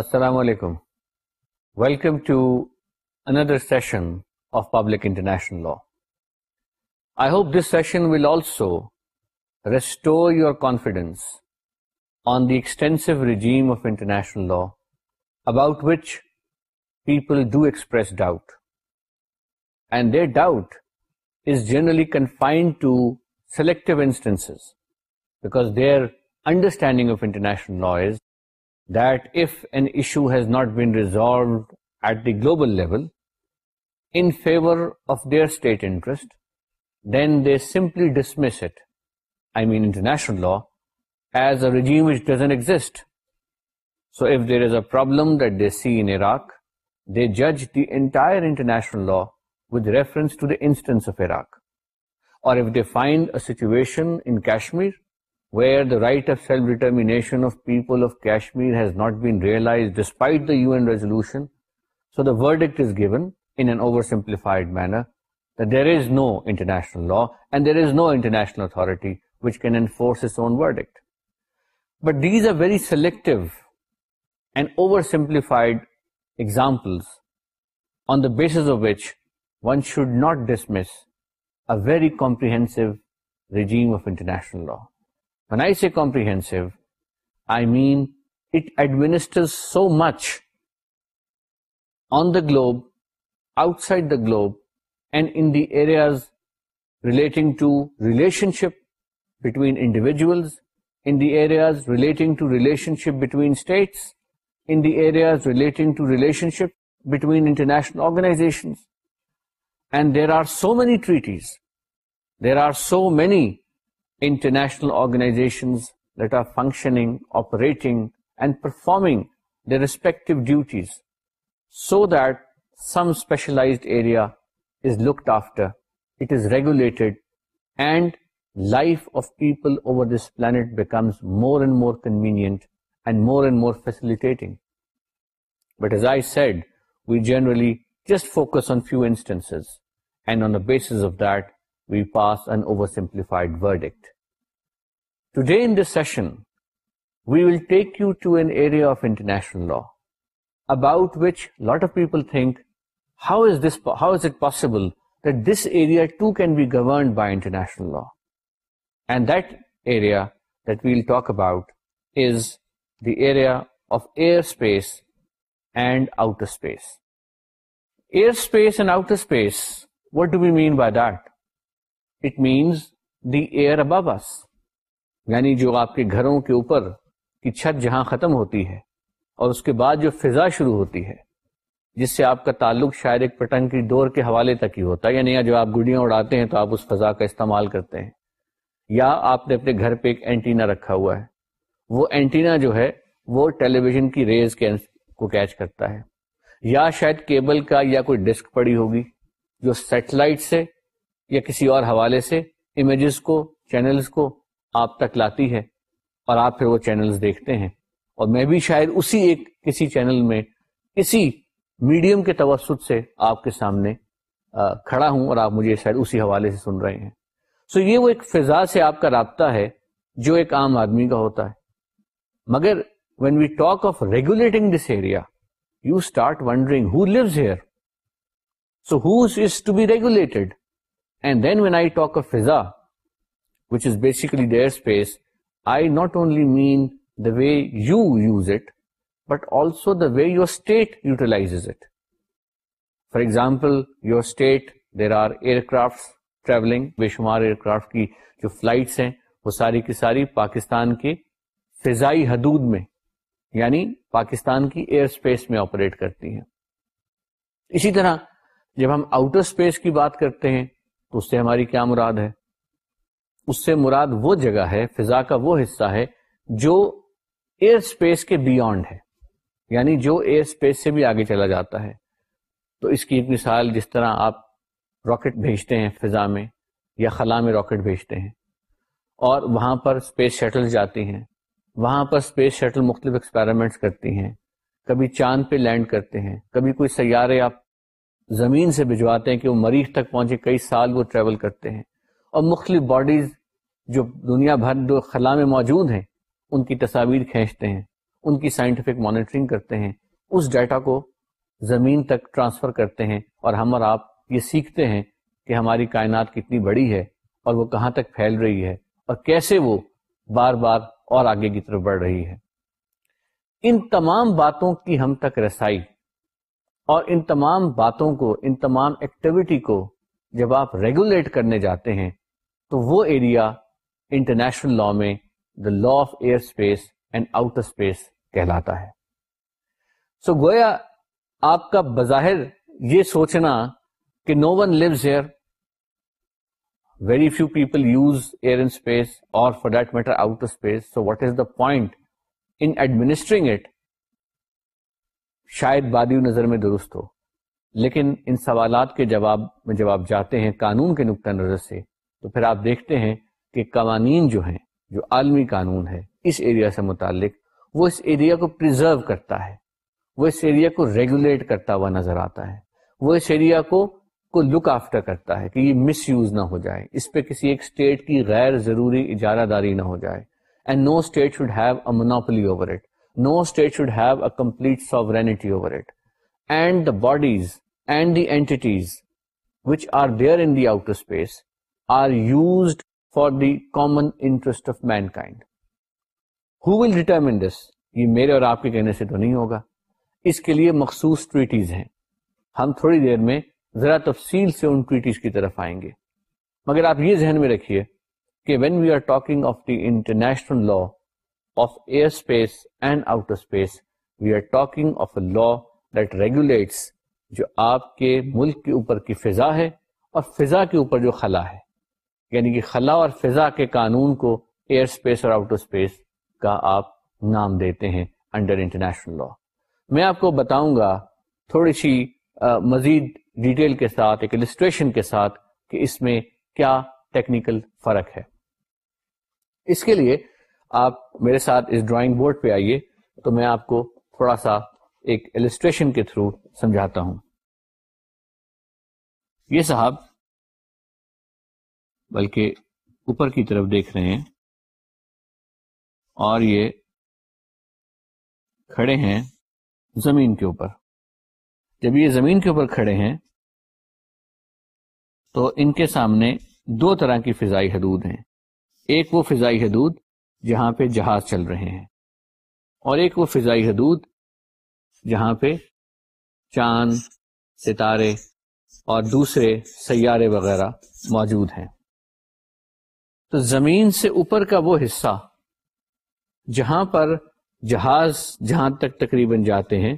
السلام علیکم welcome to another session of public international law I hope this session will also restore your confidence on the extensive regime of international law about which people do express doubt and their doubt is generally confined to selective instance because their understanding of international law is global level of their state interest then they simply dismiss law as a doesn't exist so if there is a problem that they see ink they جج the entire international law with reference of Iraq اور find اچنیر where آفمیرائڈ simplified manner there is no international law and there is no international authorities own word but the is a very select and over simplified example on the basis of one should not dismiss a very comprehensive regime of international law so much on the globe outside the globe and relating between individuals انٹنگ to relationship between states relating to relationship between international organization and there are so many treaties there are so many international organizations that are functioning, operating, and performing their respective duties, so that some specialized area is looked after, it is regulated, and life of people over this planet becomes more and more convenient and more facilitating. But as I said, we generally just focus on few instances, and on the basis of that, we pass an oversimplified verdict. Today in this session, we will take you to an area of international law about which a lot of people think, how is it possible that this area too can be governed by international law? And that area that we'll talk about is the area of airspace and outer space. Airspace and outer space, what do we mean by that? It means the air above us یعنی جو آپ کے گھروں کے اوپر کی چھت جہاں ختم ہوتی ہے اور اس کے بعد جو فضا شروع ہوتی ہے جس سے آپ کا تعلق شاید ایک پٹنگ کی ڈور کے حوالے تک ہی ہوتا ہے یعنی جب جو آپ گڑیاں اڑاتے ہیں تو آپ اس فضا کا استعمال کرتے ہیں یا آپ نے اپنے گھر پہ ایک اینٹینا رکھا ہوا ہے وہ اینٹینا جو ہے وہ ٹیلی ویژن کی ریز کے کو کیچ کرتا ہے یا شاید کیبل کا یا کوئی ڈسک پڑی ہوگی جو سیٹلائٹ سے یا کسی اور حوالے سے امیجز کو چینلز کو آپ تک لاتی ہے اور آپ پھر وہ چینلز دیکھتے ہیں اور میں بھی شاید اسی ایک کسی چینل میں کسی میڈیم کے توسط سے آپ کے سامنے کھڑا ہوں اور آپ مجھے شاید اسی حوالے سے سن رہے ہیں سو so یہ وہ ایک فضا سے آپ کا رابطہ ہے جو ایک عام آدمی کا ہوتا ہے مگر when we talk of regulating this area you start wondering who lives here so who's to be regulated and then when I talk a فضا وچ از بیسیکلی دیکھ not only mean the way you use it but also the way your state utilize it for example your state there are aircraft traveling بے شمار aircraft کی جو flights ہیں وہ ساری کی ساری پاکستان کے فضائی حدود میں یعنی پاکستان کی ایئر اسپیس میں آپریٹ کرتی ہیں اسی طرح جب ہم آؤٹر اسپیس کی بات کرتے ہیں تو اس سے ہماری کیا مراد ہے اس سے مراد وہ جگہ ہے فضا کا وہ حصہ ہے جو ایئر اسپیس کے بیونڈ ہے یعنی جو ایئر اسپیس سے بھی آگے چلا جاتا ہے تو اس کی ایک مثال جس طرح آپ راکٹ بھیجتے ہیں فضا میں یا خلا میں راکٹ بھیجتے ہیں اور وہاں پر اسپیس شٹل جاتی ہیں وہاں پر اسپیس شٹل مختلف ایکسپیرمنٹس کرتی ہیں کبھی چاند پہ لینڈ کرتے ہیں کبھی کوئی سیارے آپ زمین سے بھجواتے ہیں کہ وہ مریخ تک پہنچے کئی سال وہ ٹریول کرتے ہیں اور مختلف باڈیز جو دنیا بھر جو خلا میں موجود ہیں ان کی تصاویر کھینچتے ہیں ان کی سائنٹیفک مانیٹرنگ کرتے ہیں اس ڈیٹا کو زمین تک ٹرانسفر کرتے ہیں اور ہم اور آپ یہ سیکھتے ہیں کہ ہماری کائنات کتنی بڑی ہے اور وہ کہاں تک پھیل رہی ہے اور کیسے وہ بار بار اور آگے کی طرف بڑھ رہی ہے ان تمام باتوں کی ہم تک رسائی اور ان تمام باتوں کو ان تمام ایکٹیویٹی کو جب آپ ریگولیٹ کرنے جاتے ہیں تو وہ ایریا انٹرنیشنل لا میں the law of air space and outer space کہلاتا ہے سو گویا آپ کا بظاہر یہ سوچنا کہ no one here very few people use air and space اور for that matter outer space so what is the point in administering it شاید بادی نظر میں درست ہو لیکن ان سوالات کے جواب میں جب آپ جاتے ہیں قانون کے نقطۂ نظر سے تو پھر آپ دیکھتے ہیں کہ قوانین جو ہیں جو عالمی قانون ہے اس ایریا سے متعلق وہ اس ایریا کو پرزرو کرتا ہے وہ اس ایریا کو ریگولیٹ کرتا ہوا نظر آتا ہے وہ اس ایریا کو کو لک آفٹر کرتا ہے کہ یہ مس یوز نہ ہو جائے اس پہ کسی ایک اسٹیٹ کی غیر ضروری اجارہ داری نہ ہو جائے and no state should have a over it no state should have it سوٹی over it Andes and are dears of mankind who was یہ میرے اور آپ کے کہنے سے تو نہیں ہوگا اس کے لیے مخصوص ٹویٹیز ہیں ہم تھوڑی دیر میں ذرا تفصیل سے ان ٹویٹیز کی طرف آئیں گے مگر آپ یہ ذہن میں رکھیے کہ when we are talking of the international law of airspace and outer space we are talking of a law that regulates جو آپ کے ملک کے اوپر کی فضا ہے اور فضا کے اوپر جو خلا ہے یعنی کہ خلا اور فضا کے قانون کو ایئر اسپیس اور آؤٹر اسپیس کا آپ نام دیتے ہیں انڈر انٹرنیشنل لا میں آپ کو بتاؤں گا تھوڑی سی مزید ڈیٹیل کے ساتھ ایک السٹریشن کے ساتھ کہ اس میں کیا ٹیکنیکل فرق ہے اس کے لیے آپ میرے ساتھ اس ڈرائنگ بورڈ پہ آئیے تو میں آپ کو تھوڑا سا ایک السٹریشن کے تھرو سمجھاتا ہوں یہ صاحب بلکہ اوپر کی طرف دیکھ رہے ہیں اور یہ کھڑے ہیں زمین کے اوپر جب یہ زمین کے اوپر کھڑے ہیں تو ان کے سامنے دو طرح کی فضائی حدود ہیں ایک وہ فضائی حدود جہاں پہ جہاز چل رہے ہیں اور ایک وہ فضائی حدود جہاں پہ چاند ستارے اور دوسرے سیارے وغیرہ موجود ہیں تو زمین سے اوپر کا وہ حصہ جہاں پر جہاز جہاں تک تقریباً جاتے ہیں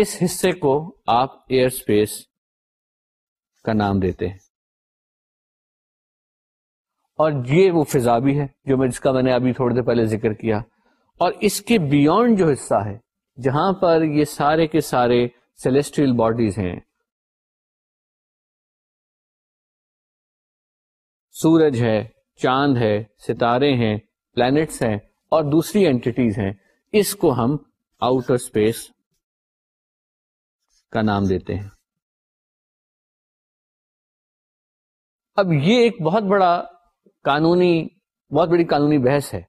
اس حصے کو آپ ایئر اسپیس کا نام دیتے ہیں اور یہ وہ فضا بھی ہے جو میں جس کا میں نے ابھی تھوڑی دیر پہلے ذکر کیا اور اس کے بیونڈ جو حصہ ہے جہاں پر یہ سارے کے سارے سیلسٹریل باڈیز ہیں سورج ہے چاند ہے ستارے ہیں پلانٹس ہیں اور دوسری اینٹیز ہیں اس کو ہم آؤٹر اسپیس کا نام دیتے ہیں اب یہ ایک بہت بڑا قانونی بہت بڑی قانونی بحث ہے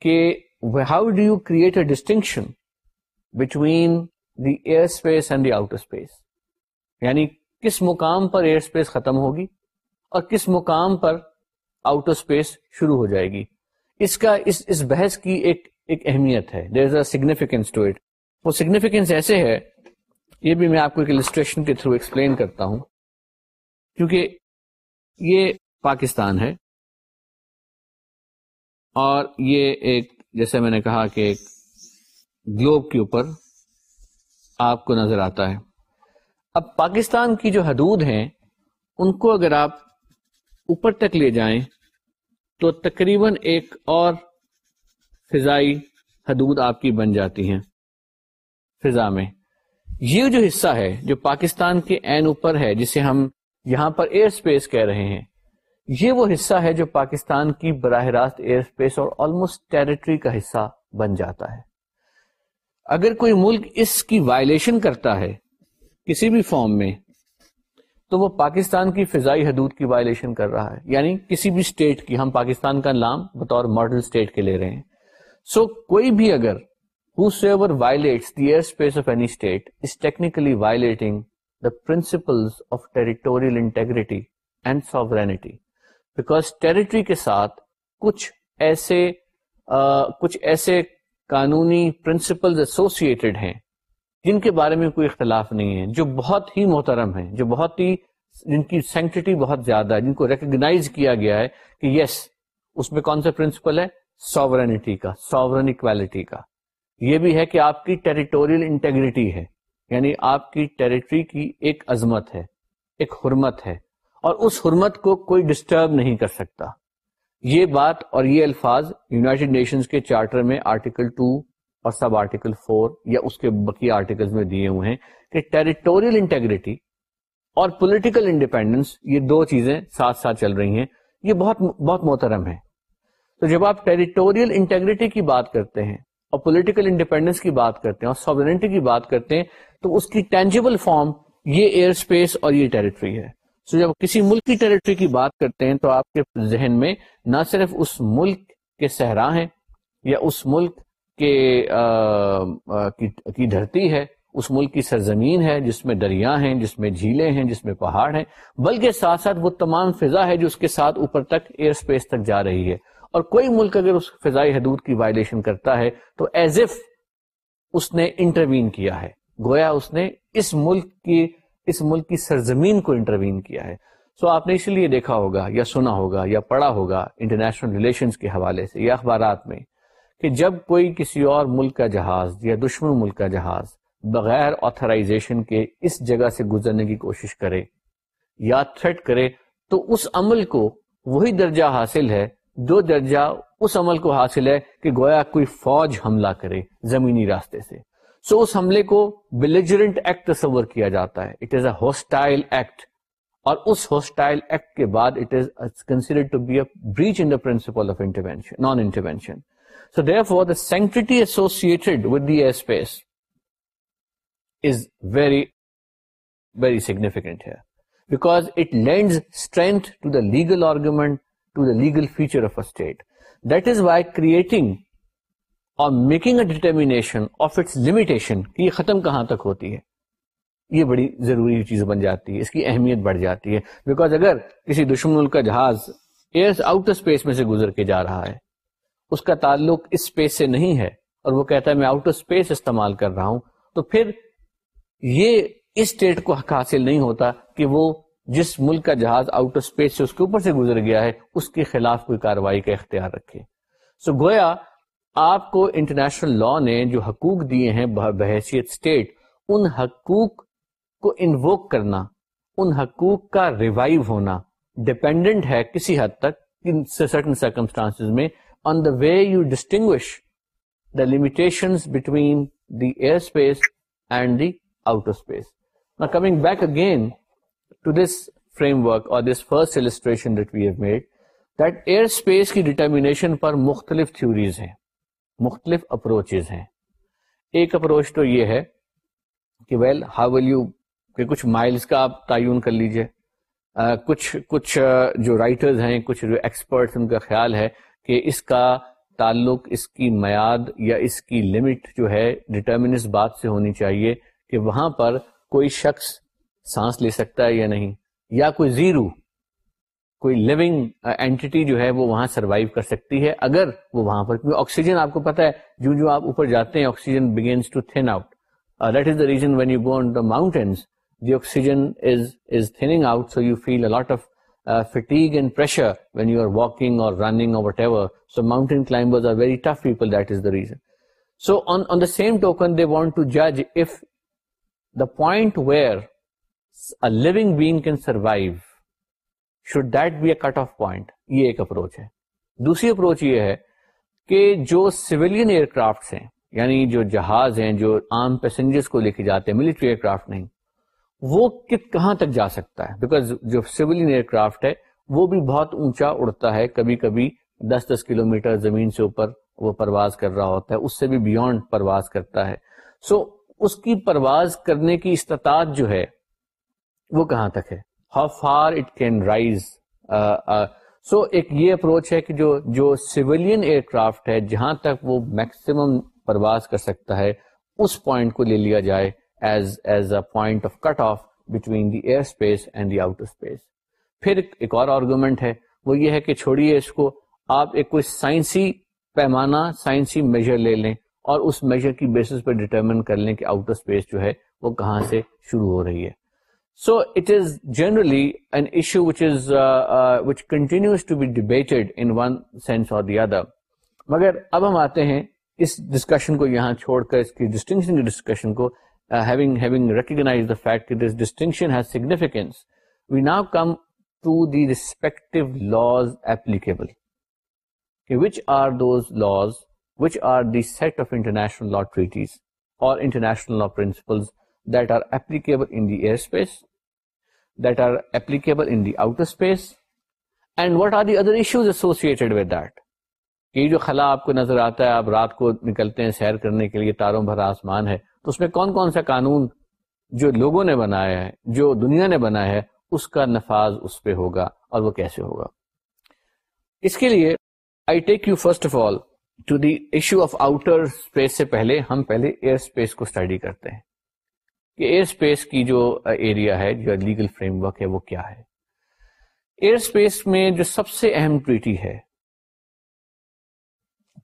کہ how do you create a distinction between the air space and the outer space یعنی کس مقام پر ایئر اسپیس ختم ہوگی اور کس مقام پر آؤٹر اسپیس شروع ہو جائے گی اس کا اس اس بحث کی ایک ایک اہمیت ہے there is a significance to it وہ سگنیفیکینس ایسے ہے یہ بھی میں آپ کو ایک السٹریشن کے تھرو ایکسپلین کرتا ہوں کیونکہ یہ پاکستان ہے اور یہ ایک جیسے میں نے کہا کہ ایک گلوب کے اوپر آپ کو نظر آتا ہے اب پاکستان کی جو حدود ہیں ان کو اگر آپ اوپر تک لے جائیں تو تقریباً ایک اور فضائی حدود آپ کی بن جاتی ہیں فضا میں یہ جو حصہ ہے جو پاکستان کے این اوپر ہے جسے ہم یہاں پر ایئر سپیس کہہ رہے ہیں یہ وہ حصہ ہے جو پاکستان کی براہ راست ایئر اسپیس اور آلموسٹ ٹریٹری کا حصہ بن جاتا ہے اگر کوئی ملک اس کی وائلیشن کرتا ہے کسی بھی فارم میں تو وہ پاکستان کی فضائی حدود کی وائلیشن کر رہا ہے یعنی کسی بھی اسٹیٹ کی ہم پاکستان کا نام بطور ماڈل اسٹیٹ کے لے رہے ہیں سو so, کوئی بھی اگر violate of any state is technically violating the principle of territorial integrity and sovereignty because territory کے ساتھ کچھ ایسے کچھ ایسے قانونی پرنسپلز ایسوسیٹیڈ ہیں جن کے بارے میں کوئی اختلاف نہیں ہے جو بہت ہی محترم ہیں جو بہت ہی جن کی سینکٹی بہت زیادہ ہے جن کو ریکگنائز کیا گیا ہے کہ یس yes, اس میں کون سا پرنسپل ہے ساورنٹی کا ساورن اکویلٹی کا یہ بھی ہے کہ آپ کی ٹریٹوریل انٹیگریٹی ہے یعنی آپ کی ٹریٹری کی ایک عظمت ہے ایک حرمت ہے اور اس حرمت کو کوئی ڈسٹرب نہیں کر سکتا یہ بات اور یہ الفاظ یوناٹیڈ نیشنز کے چارٹر میں آرٹیکل ٹو اور سب آرٹیکل فور یا اس کے بقی آرٹیکلز میں دیے ہوئے ہیں کہ ٹریٹوریل انٹیگریٹی اور پولیٹیکل انڈیپینڈنس یہ دو چیزیں ساتھ ساتھ چل رہی ہیں یہ بہت بہت محترم ہے تو جب آپ ٹیریٹوریل انٹیگریٹی کی بات کرتے ہیں اور پولیٹیکل انڈیپینڈنس کی بات کرتے ہیں اور سوبرنٹی کی بات کرتے ہیں تو اس کی ٹینجیبل فارم یہ ایئر اسپیس اور یہ ٹیریٹری ہے سو جب کسی ملک کی ٹریٹری کی بات کرتے ہیں تو آپ کے ذہن میں نہ صرف اس ملک کے صحرا ہیں یا اس ملک کے کی, دھرتی ہے اس ملک کی سرزمین ہے جس میں دریا ہیں جس میں جھیلیں ہیں جس میں پہاڑ ہیں بلکہ ساتھ ساتھ وہ تمام فضا ہے جو اس کے ساتھ اوپر تک ایئر اسپیس تک جا رہی ہے اور کوئی ملک اگر اس فضائی حدود کی وائلیشن کرتا ہے تو ایز اف اس نے انٹروین کیا ہے گویا اس نے اس ملک کی اس ملک کی سرزمین کو انٹروین کیا ہے سو آپ نے اس لیے دیکھا ہوگا یا سنا ہوگا یا پڑھا ہوگا انٹرنیشنل ریلیشنز کے حوالے سے یا اخبارات میں کہ جب کوئی کسی اور ملک کا جہاز یا دشمن ملک کا جہاز بغیر آتھرائزیشن کے اس جگہ سے گزرنے کی کوشش کرے یا تھریٹ کرے تو اس عمل کو وہی درجہ حاصل ہے جو درجہ اس عمل کو حاصل ہے کہ گویا کوئی فوج حملہ کرے زمینی راستے سے سو اس حملے کو بلیجرنٹ ایکٹ تصور کیا جاتا ہے it is a hostile act اور اس ہوسٹائل ایکٹ کے بعد it is to be a breach in principle of intervention intervention so therefore the with the air space is very very significant ہے because it lends strength to the legal argument to the legal future of a state that is why creating or making a of its limitation کہ یہ ختم کہاں تک ہوتی ہے یہ بڑی ضروری چیز بن جاتی ہے اس کی اہمیت بڑھ جاتی ہے بیکاز اگر کسی دشمن ملک کا جہاز ایئر اسپیس میں سے گزر کے جا رہا ہے اس کا تعلق اس اسپیس سے نہیں ہے اور وہ کہتا ہے میں آؤٹر اسپیس استعمال کر رہا ہوں تو پھر یہ اس اسٹیٹ کو حق حاصل نہیں ہوتا کہ وہ جس ملک کا جہاز آؤٹر اسپیس سے اس کے اوپر سے گزر گیا ہے اس کے خلاف کوئی کاروائی کا اختیار رکھے سو so, گویا آپ کو انٹرنیشنل لا نے جو حقوق دیے ہیں بحیثیت اسٹیٹ ان حقوق کو انووک کرنا ان حقوق کا ریوائو ہونا ڈپینڈنٹ ہے کسی حد تک سرٹن سرکمسٹانس میں on the way you distinguish the limitation between the air space and the outer space نا coming back again to this framework اور دس فرسٹ ایئر اسپیس کی ڈیٹرمیشن پر مختلف تھیوریز ہیں مختلف اپروچز ہیں ایک اپروچ تو یہ ہے کہ ویل ہاؤ ول یو کہ کچھ مائلز کا آپ تعین کر لیجئے کچھ کچھ جو رائٹرز ہیں کچھ جو ایکسپرٹس ان کا خیال ہے کہ اس کا تعلق اس کی میاد یا اس کی لمٹ جو ہے ڈٹرمن اس بات سے ہونی چاہیے کہ وہاں پر کوئی شخص سانس لے سکتا ہے یا نہیں یا کوئی زیرو کوئی لیونگ اینٹی uh, جو ہے وہ وہاں سروائیو کر سکتی ہے اگر وہ وہاں پر کیونکہ آکسیجن آپ کو پتا ہے جو جو آپ اوپر جاتے ہیں oxygen begins to thin out that is the reason when you go on the mountains the oxygen is is thinning out so you feel a lot of fatigue and pressure when you are walking or running or whatever so mountain climbers are very tough people that is the reason so on on the same token they want to جج if the point where living being can survive should that be a cut off point یہ ایک approach ہے دوسری approach یہ ہے کہ جو civilian year craft ہیں یعنی جو جہاز ہیں جو عام پیسنجرس کو لے کے جاتے ہیں ملٹری ایئر کرافٹ نہیں وہ کت کہاں تک جا سکتا ہے بیکاز جو سولین ایئر کرافٹ ہے وہ بھی بہت اونچا اڑتا ہے کبھی کبھی دس دس کلو میٹر زمین سے اوپر وہ پرواز کر رہا ہوتا ہے اس سے بھی بیونڈ پرواز کرتا ہے سو so, اس کی پرواز کرنے کی استطاعت جو ہے وہ کہاں تک ہے how far it can rise so ایک یہ اپروچ ہے کہ جو جو سویلین ایئر کرافٹ ہے جہاں تک وہ میکسیمم پرواز کر سکتا ہے اس پوائنٹ کو لے لیا جائے as as a point of of cut between the the air space space and outer پھر ایک اور آرگومنٹ ہے وہ یہ ہے کہ چھوڑیے اس کو آپ ایک کوئی سائنسی پیمانہ سائنسی میجر لے لیں اور اس میجر کی بیسس پہ ڈیٹرمن کر لیں کہ آؤٹر اسپیس جو ہے وہ کہاں سے شروع ہو رہی ہے سو اٹ از جنرلی مگر اب ہم آتے ہیں اس ڈسکشن کو یہاں چھوڑ کر اس کی ڈسٹنکشن کی discussion which are those laws which are the set of international treaties اور that that are are applicable in the the outer space and what other issues associated with یہ جو خلا آپ کو نظر آتا ہے آپ رات کو نکلتے ہیں سیر کرنے کے لیے تاروں بھر آسمان ہے تو اس میں کون کون سا قانون جو لوگوں نے بنایا ہے جو دنیا نے بنایا ہے اس کا نفاذ اس پہ ہوگا اور وہ کیسے ہوگا اس کے لیے I take you first of all to the issue of outer space سے پہلے ہم پہلے ایئر اسپیس کو اسٹڈی کرتے ہیں کہ ایئر اسپیس کی جو ایریا uh, ہے جو لیگل فریم ورک ہے وہ کیا ہے ایئر اسپیس میں جو سب سے اہم ٹریٹی ہے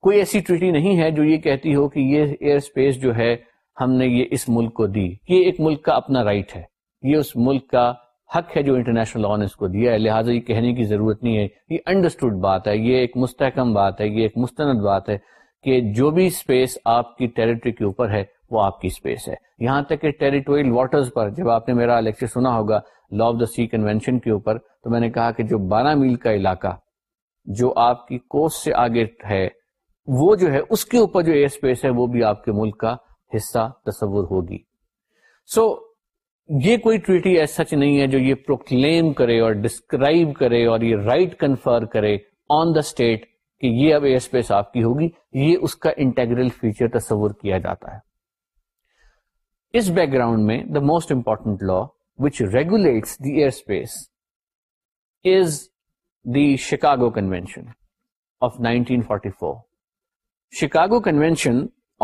کوئی ایسی ٹریٹی نہیں ہے جو یہ کہتی ہو کہ یہ ایئر اسپیس جو ہے ہم نے یہ اس ملک کو دی یہ ایک ملک کا اپنا رائٹ ہے یہ اس ملک کا حق ہے جو انٹرنیشنل لا نے اس کو دیا ہے لہٰذا یہ کہنے کی ضرورت نہیں ہے یہ انڈرسٹوڈ بات ہے یہ ایک مستحکم بات ہے یہ ایک مستند بات ہے کہ جو بھی اسپیس آپ کی ٹریٹری کے اوپر ہے وہ آپ کی اسپیس ہے یہاں تک کہ ٹیریٹوریل واٹرز پر جب آپ نے میرا لیکچر سنا ہوگا law of the sea convention کے اوپر تو میں نے کہا کہ جو بارہ میل کا علاقہ جو آپ کی کوسٹ سے آگے ہے وہ جو ہے اس کے اوپر جو ایئر اسپیس ہے وہ بھی آپ کے ملک کا حصہ تصور ہوگی سو so, یہ کوئی ٹریٹی ایس سچ نہیں ہے جو یہ پروکلیم کرے اور ڈسکرائب کرے اور یہ رائٹ right کنفر کرے آن دا اسٹیٹ کہ یہ اب ایئر اسپیس آپ کی ہوگی یہ اس کا انٹیگرل فیچر تصور کیا جاتا ہے اس بیک گراؤنڈ میں the most important law which regulates the air space is the Chicago convention of nineteen forty four Chicago convention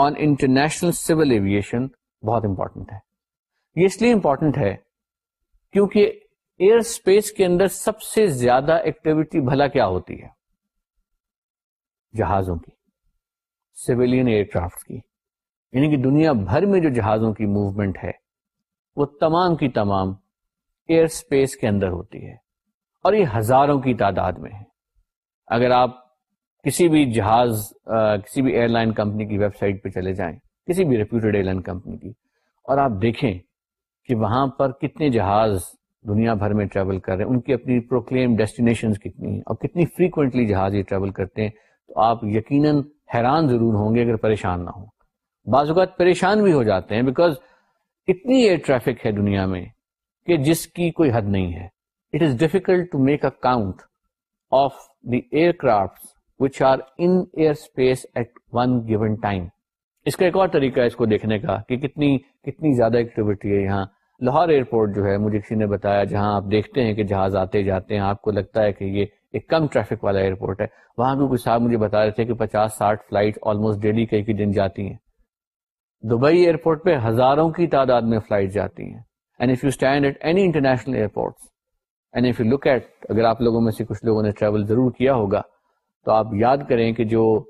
on international civil aviation بہت امپورٹنٹ ہے یہ اس لیے امپورٹنٹ ہے کیونکہ ایئر اسپیس کے اندر سب سے زیادہ ایکٹیویٹی بھلا کیا ہوتی ہے جہازوں کی سویلین ایئر کرافٹ کی یعنی کہ دنیا بھر میں جو جہازوں کی موومنٹ ہے وہ تمام کی تمام ایئر سپیس کے اندر ہوتی ہے اور یہ ہزاروں کی تعداد میں ہے اگر آپ کسی بھی جہاز کسی بھی ایئر لائن کمپنی کی ویب سائٹ پہ چلے جائیں کسی بھی ریپیوٹیڈ ایئر لائن کمپنی کی اور آپ دیکھیں کہ وہاں پر کتنے جہاز دنیا بھر میں ٹریول کر رہے ہیں ان کی اپنی پروکلیم ڈیسٹینیشن کتنی ہیں اور کتنی فریکوینٹلی جہاز یہ ٹریول کرتے ہیں تو آپ یقیناً حیران ضرور ہوں گے اگر پریشان نہ ہوں بعض اوقات پریشان بھی ہو جاتے ہیں بیکاز اتنی ایئر ٹریفک ہے دنیا میں کہ جس کی کوئی حد نہیں ہے it is difficult to make a count of the aircraft which are in air space at one given time اس کا ایک اور طریقہ ہے اس کو دیکھنے کا کہ کتنی کتنی زیادہ ایکٹیویٹی ہے یہاں لاہور ایئرپورٹ جو ہے مجھے کسی نے بتایا جہاں آپ دیکھتے ہیں کہ جہاز آتے جاتے ہیں آپ کو لگتا ہے کہ یہ ایک کم ٹریفک والا ایئرپورٹ ہے وہاں بھی کچھ صاحب مجھے بتا رہے تھے کہ پچاس ساٹھ فلائٹ آلموسٹ ڈیلی کئی کئی دن جاتی ہیں دبئی ایئرپورٹ پہ ہزاروں کی تعداد میں فلائٹ جاتی ہیں and and you you stand at at any international look اگر آپ لوگوں میں سے کچھ لوگوں نے ٹریول ضرور کیا ہوگا تو آپ یاد کریں کہ جو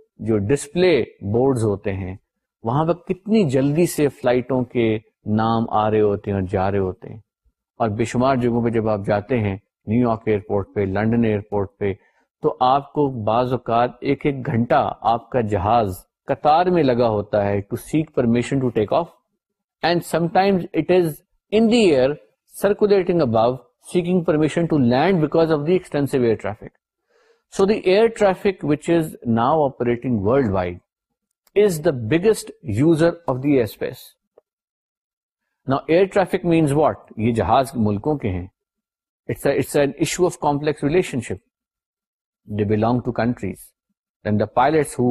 ڈسپلے بورڈز ہوتے ہیں وہاں پہ کتنی جلدی سے فلائٹوں کے نام آ رہے ہوتے ہیں اور جا رہے ہوتے ہیں اور بے شمار جگہوں پہ جب آپ جاتے ہیں نیو یارک ایئرپورٹ پہ لنڈن ایئرپورٹ پہ تو آپ کو بعض اوقات ایک ایک گھنٹہ آپ کا جہاز قطار میں لگا ہوتا ہے to seek permission to take off and some sometimes it is in the air circulating above seeking permission to land because of the extensive air traffic so the air traffic which is now operating worldwide is the biggest user of the airspace نا air traffic means what یہ جہاز ملکوں کے ہیں it's a, it's an issue of complex relationship they belong to countries then the pilots who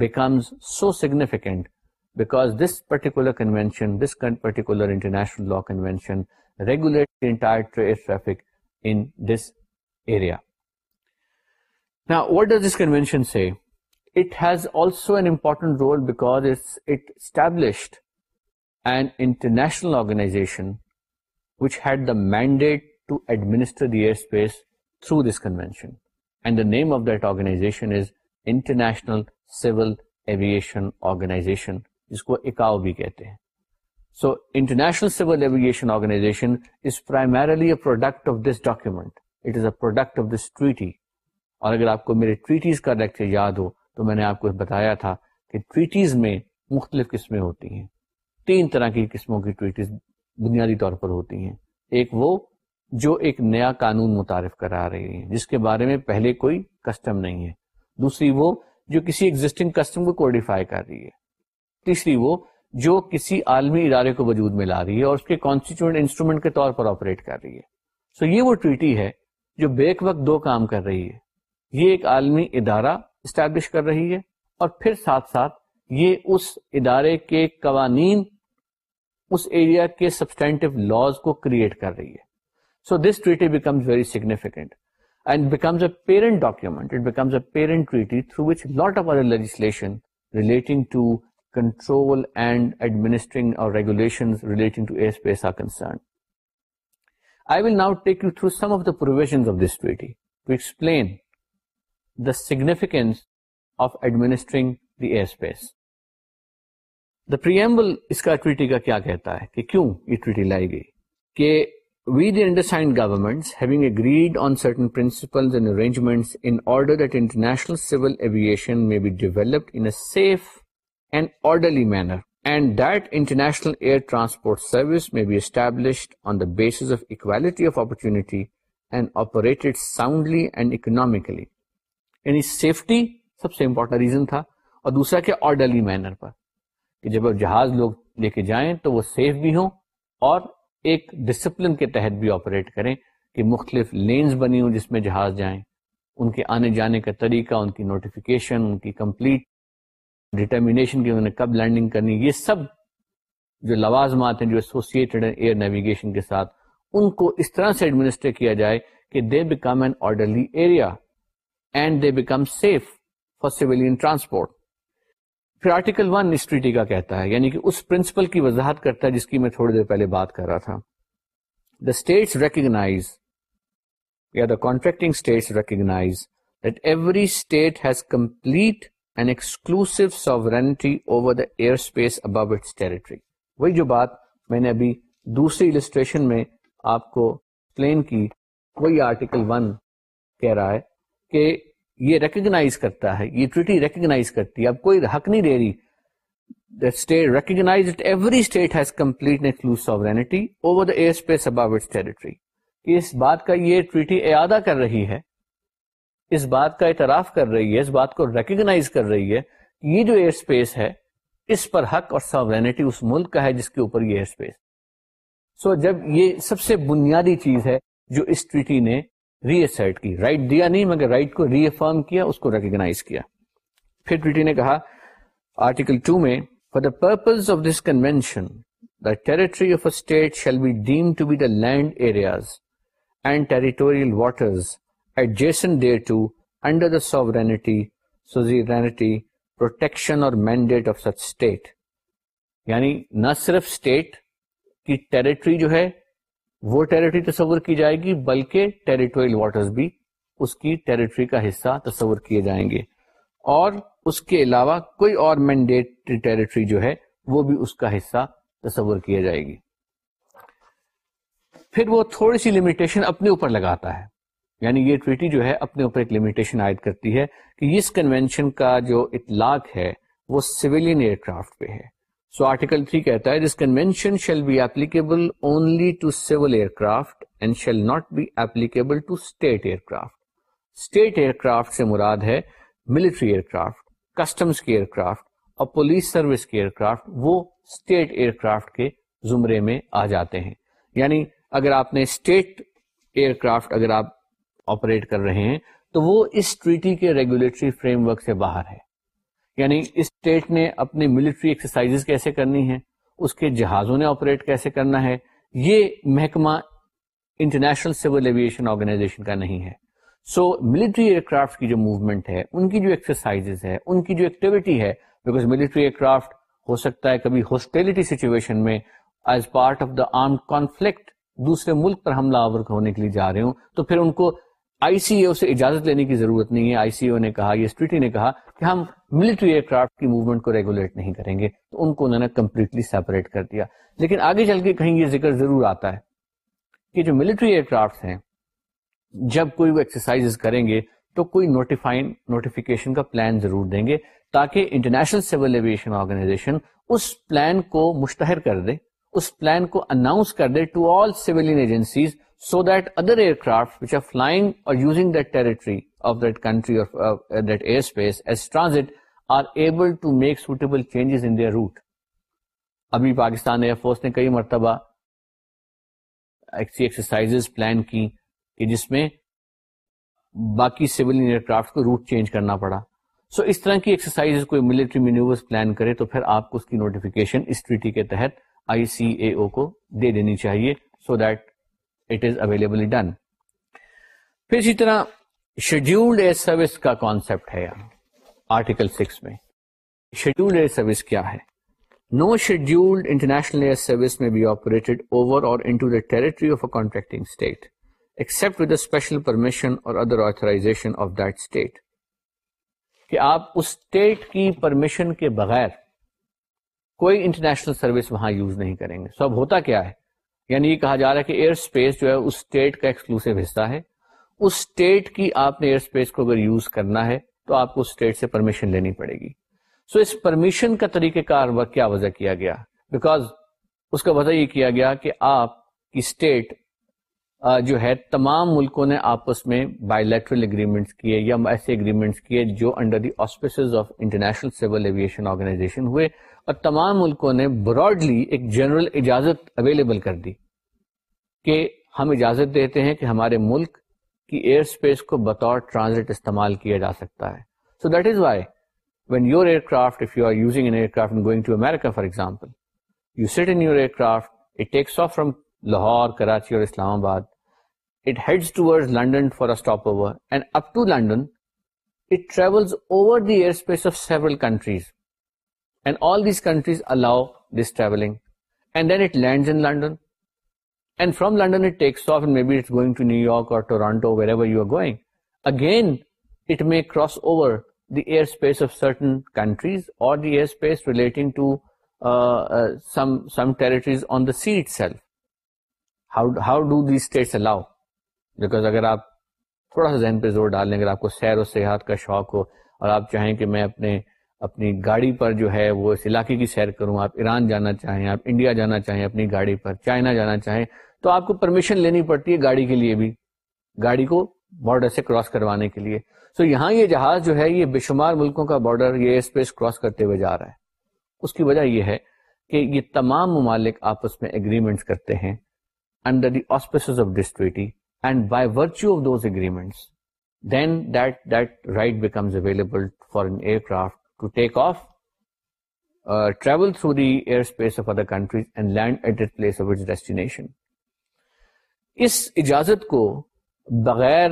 becomes so significant because this particular convention this particular law convention regulate does convention says also important role establish international organisation which had the mandate to administer airspace through this convention of that organisation is international civil aviation organisation جس کو ICAO بھی کہتے ہیں so international civil aviation organisation is is a a product product of of this this it اور اگر آپ کو میرے ٹویٹیز کا لیکچر یاد ہو تو میں نے آپ کو بتایا تھا کہ ٹویٹیز میں مختلف قسمیں ہوتی ہیں تین طرح کی قسموں کی ٹویٹیز بنیادی طور پر ہوتی ہیں ایک وہ جو ایک نیا قانون متعارف کرا رہی ہے جس کے بارے میں پہلے کوئی کسٹم نہیں ہے دوسری وہ جو کسی ایگزٹنگ کسٹم کو کوڈیفائی کر رہی ہے تیسری وہ جو کسی عالمی ادارے کو وجود میں لا رہی ہے اور اس کے کے کانسٹیچوئنٹ طور پر آپریٹ کر رہی ہے ہے سو so یہ وہ جو بیک وقت دو کام کر رہی ہے یہ ایک عالمی ادارہ اسٹیبلش کر رہی ہے اور پھر ساتھ ساتھ یہ اس ادارے کے قوانین اس ایریا کے سبسٹینٹو لاز کو کریٹ کر رہی ہے so this treaty becomes very significant significance ایڈمنس کا کیا کہتا ہے کہ کیوں یہ ٹریٹی لائی گئی کہ we the انڈرسائنسرٹی of opportunity and operate soundly and economically سب سے امپورٹنٹ ریزن تھا اور دوسرا کہ آرڈرلی مینر پر کہ جب جہاز لوگ لے کے جائیں تو وہ سیف بھی ہوں اور ایک ڈسپلن کے تحت بھی آپریٹ کریں کہ مختلف لینز بنی ہوں جس میں جہاز جائیں ان کے آنے جانے کا طریقہ ان کی نوٹیفیکیشن ان کی کمپلیٹ انہوں نے کب لینڈنگ کرنی یہ سب جو لوازمات ہیں جو ایسوسیٹڈ ہیں ایئر نیویگیشن کے ساتھ ان کو اس طرح سے ایڈمنسٹر کیا جائے کہ they become an orderly area and they become safe for civilian transport پھر آرٹیکل ون اس ٹریٹی کا کہتا ہے یعنی کہ اس پرنسپل کی وضاحت کرتا ہے جس کی میں تھوڑی دیر پہلے بات کر رہا تھا دا اسٹیٹس ریکگناز یا the contracting states recognise that every state has complete and exclusive sovereignty over the airspace above its territory وہی جو بات میں نے ابھی دوسری السٹریشن میں آپ کو پلین کی وہی آرٹیکل ون کہہ رہا ہے کہ یہ ریکگنائز کرتا ہے یہ ٹریٹی ریکگنائز کرتی ہے اب کوئی حق نہیں دے رہی state recognise every state has complete sovereignty over the airspace above its territory اس بات کا یہ ٹریٹی اعادہ کر رہی ہے اس بات کا اعتراف کر رہی ہے اس بات کو ریکگنائز کر رہی ہے یہ جو ایئر اسپیس ہے اس پر حق اور سوورینٹی اس ملک کا ہے جس کے اوپر یہ ایئر اسپیس سو جب یہ سب سے بنیادی چیز ہے جو اس ٹریٹی نے ری ایسرٹ کی رائٹ دیا نہیں مگر رائٹ کو ری افرم کیا اس کو ریکگنائز کیا پھر ٹریٹی نے کہا آرٹیکل 2 میں for the purpose of this convention the territory of a state shall be deemed to be the land areas and territorial waters adjacent thereto under the sovereignty suzerainty protection or mandate of such state یعنی نہ صرف state کی territory جو ہے وہ territory تصور کی جائے گی بلکہ ٹریٹوریل واٹرز بھی اس کی ٹریٹری کا حصہ تصور کیے جائیں گے اور اس کے علاوہ کوئی اور مینڈیٹ ٹریٹری جو ہے وہ بھی اس کا حصہ تصور کیا جائے گی پھر وہ تھوڑی سی لمیٹیشن اپنے اوپر لگاتا ہے یعنی یہ ٹریٹی جو ہے اپنے اوپر ایک لمیٹیشن عائد کرتی ہے کہ اس کنوینشن کا جو اطلاق ہے وہ سویلین ایئر کرافٹ پہ ہے سو آرٹیکل تھری کہتا ہے this convention shall shall be be applicable applicable only to to aircraft and not state aircraft state aircraft سے مراد ہے ملٹری ایئر کرافٹ کسٹمس کے ایئر کرافٹ اور پولیس سروس کے وہ اسٹیٹ ایئر کرافٹ کے زمرے میں آ جاتے ہیں یعنی اگر آپ نے اسٹیٹ ایئر کرافٹ اگر آپ آپریٹ کر رہے ہیں تو وہ اس ٹریٹی کے ریگولیٹری فریم ورک سے باہر ہے یعنی اس اسٹیٹ نے اپنی ملٹری ایکسرسائز کیسے کرنی ہے اس کے جہازوں نے آپریٹ کیسے کرنا ہے یہ محکمہ انٹرنیشنل سول ایویشن آرگنائزیشن کا نہیں ہے سو ملٹری ایئر کرافٹ کی جو موومنٹ ہے ان کی جو ایکسرسائز ہے ان کی جو ایکٹیویٹی ہے بیکاز ملٹری ایئر کرافٹ ہو سکتا ہے کبھی ہاسٹیلٹی سچویشن میں as part of the arm conflict دوسرے ملک پر حملہ آور ہونے کے لیے جا رہے ہوں تو پھر ان کو آئی سی او سے اجازت لینے کی ضرورت نہیں ہے آئی سی او نے کہا یہ اسٹریٹی نے کہا کہ ہم ملٹری ایئر کرافٹ کی موومنٹ کو ریگولیٹ نہیں کریں گے تو ان کو انہوں نے کمپلیٹلی سیپریٹ کر دیا لیکن آگے چل کے کہیں یہ ذکر ضرور آتا ہے کہ جو ملٹری ایئر کرافٹ ہیں جب کوئی وہ ایکسرسائز کریں گے تو کوئی نوٹیفائن نوٹیفکیشن کا پلان ضرور دیں گے تاکہ انٹرنیشنل سیول ایویشن آرگنائزیشن اس پلان کو مشتہر کر دے اس پلان کو اناؤنس کر دے to all seven agencies so that other aircraft which are flying or using that territory of that that country or uh, airspace as transit are able to make suitable changes in their route. Route change کرنا پڑا سو اس طرح کی treaty کے تحت آئی سی کو دے دینی چاہیے so that it is availably done پھر اسی طرح شیڈیولڈ ایئر سروس کا کانسیپٹ ہے یہاں آرٹیکل سکس میں شیڈیولڈ ایئر سروس کیا ہے no scheduled international air service may be operated over or into the territory of a contracting state except with special permission or other authorisation of that state کہ آپ اس state کی permission کے بغیر کوئی international service وہاں use نہیں کریں گے سب ہوتا کیا ہے یعنی یہ کہا جا رہا ہے کہ ایئر اسپیس جو ہے اس اسٹیٹ کا ایکسکلوسو حصہ ہے اس اسٹیٹ کی آپ نے ایئر اسپیس کو اگر یوز کرنا ہے تو آپ کو اسٹیٹ سے پرمیشن لینی پڑے گی سو so اس پرمیشن کا طریقہ کار کیا وضع کیا گیا بیکاز اس کا وجہ یہ کیا گیا کہ آپ کی اسٹیٹ جو ہے تمام ملکوں نے آپس میں بائی لیٹرل اگریمنٹس کیے یا ایسے اگریمنٹس کیے جو under the auspices of international civil aviation organisation ہوئے اور تمام ملکوں نے براڈلی ایک جنرل اجازت اویلیبل کر دی کہ ہم اجازت دیتے ہیں کہ ہمارے ملک کہ ایئر اسپیس کو بطور ٹرانزٹ استعمال کیا جا سکتا ہے so that is why when your aircraft if you are using an aircraft going to America for example you sit in your aircraft it takes off from Lahore Karachi or Islamabad it heads toward London for a stopover and up to London it travels over the airspace of several countries and all these countries allow this travelling and then it lands in London and from London it takes me bits to New York or Toronto you are going again it may cross over countries اور آپ تھوڑا سا ذہن پہ زور ڈال لیں اگر آپ کو سیر و سیاحت کا شوق ہو اور آپ چاہیں کہ میں اپنے اپنی گاڑی پر جو ہے وہ اس علاقے کی سیر کروں آپ ایران جانا چاہیں آپ انڈیا جانا چاہیں اپنی گاڑی پر چائنا جانا چاہیں تو آپ کو پرمیشن لینی پڑتی ہے گاڑی کے لیے بھی گاڑی کو بارڈر سے کراس کروانے کے لیے سو so, یہاں یہ جہاز جو ہے یہ بے شمار ملکوں کا بارڈر یہ اسپیس کراس کرتے ہوئے جا رہا ہے اس کی وجہ یہ ہے کہ یہ تمام ممالک آپس میں اگریمنٹس کرتے ہیں under the auspices of ٹویٹی and by virtue of those agreements then that that right becomes available for an aircraft to take off travel through the airspace of of other countries and land at place its destination اس اجازت کو بغیر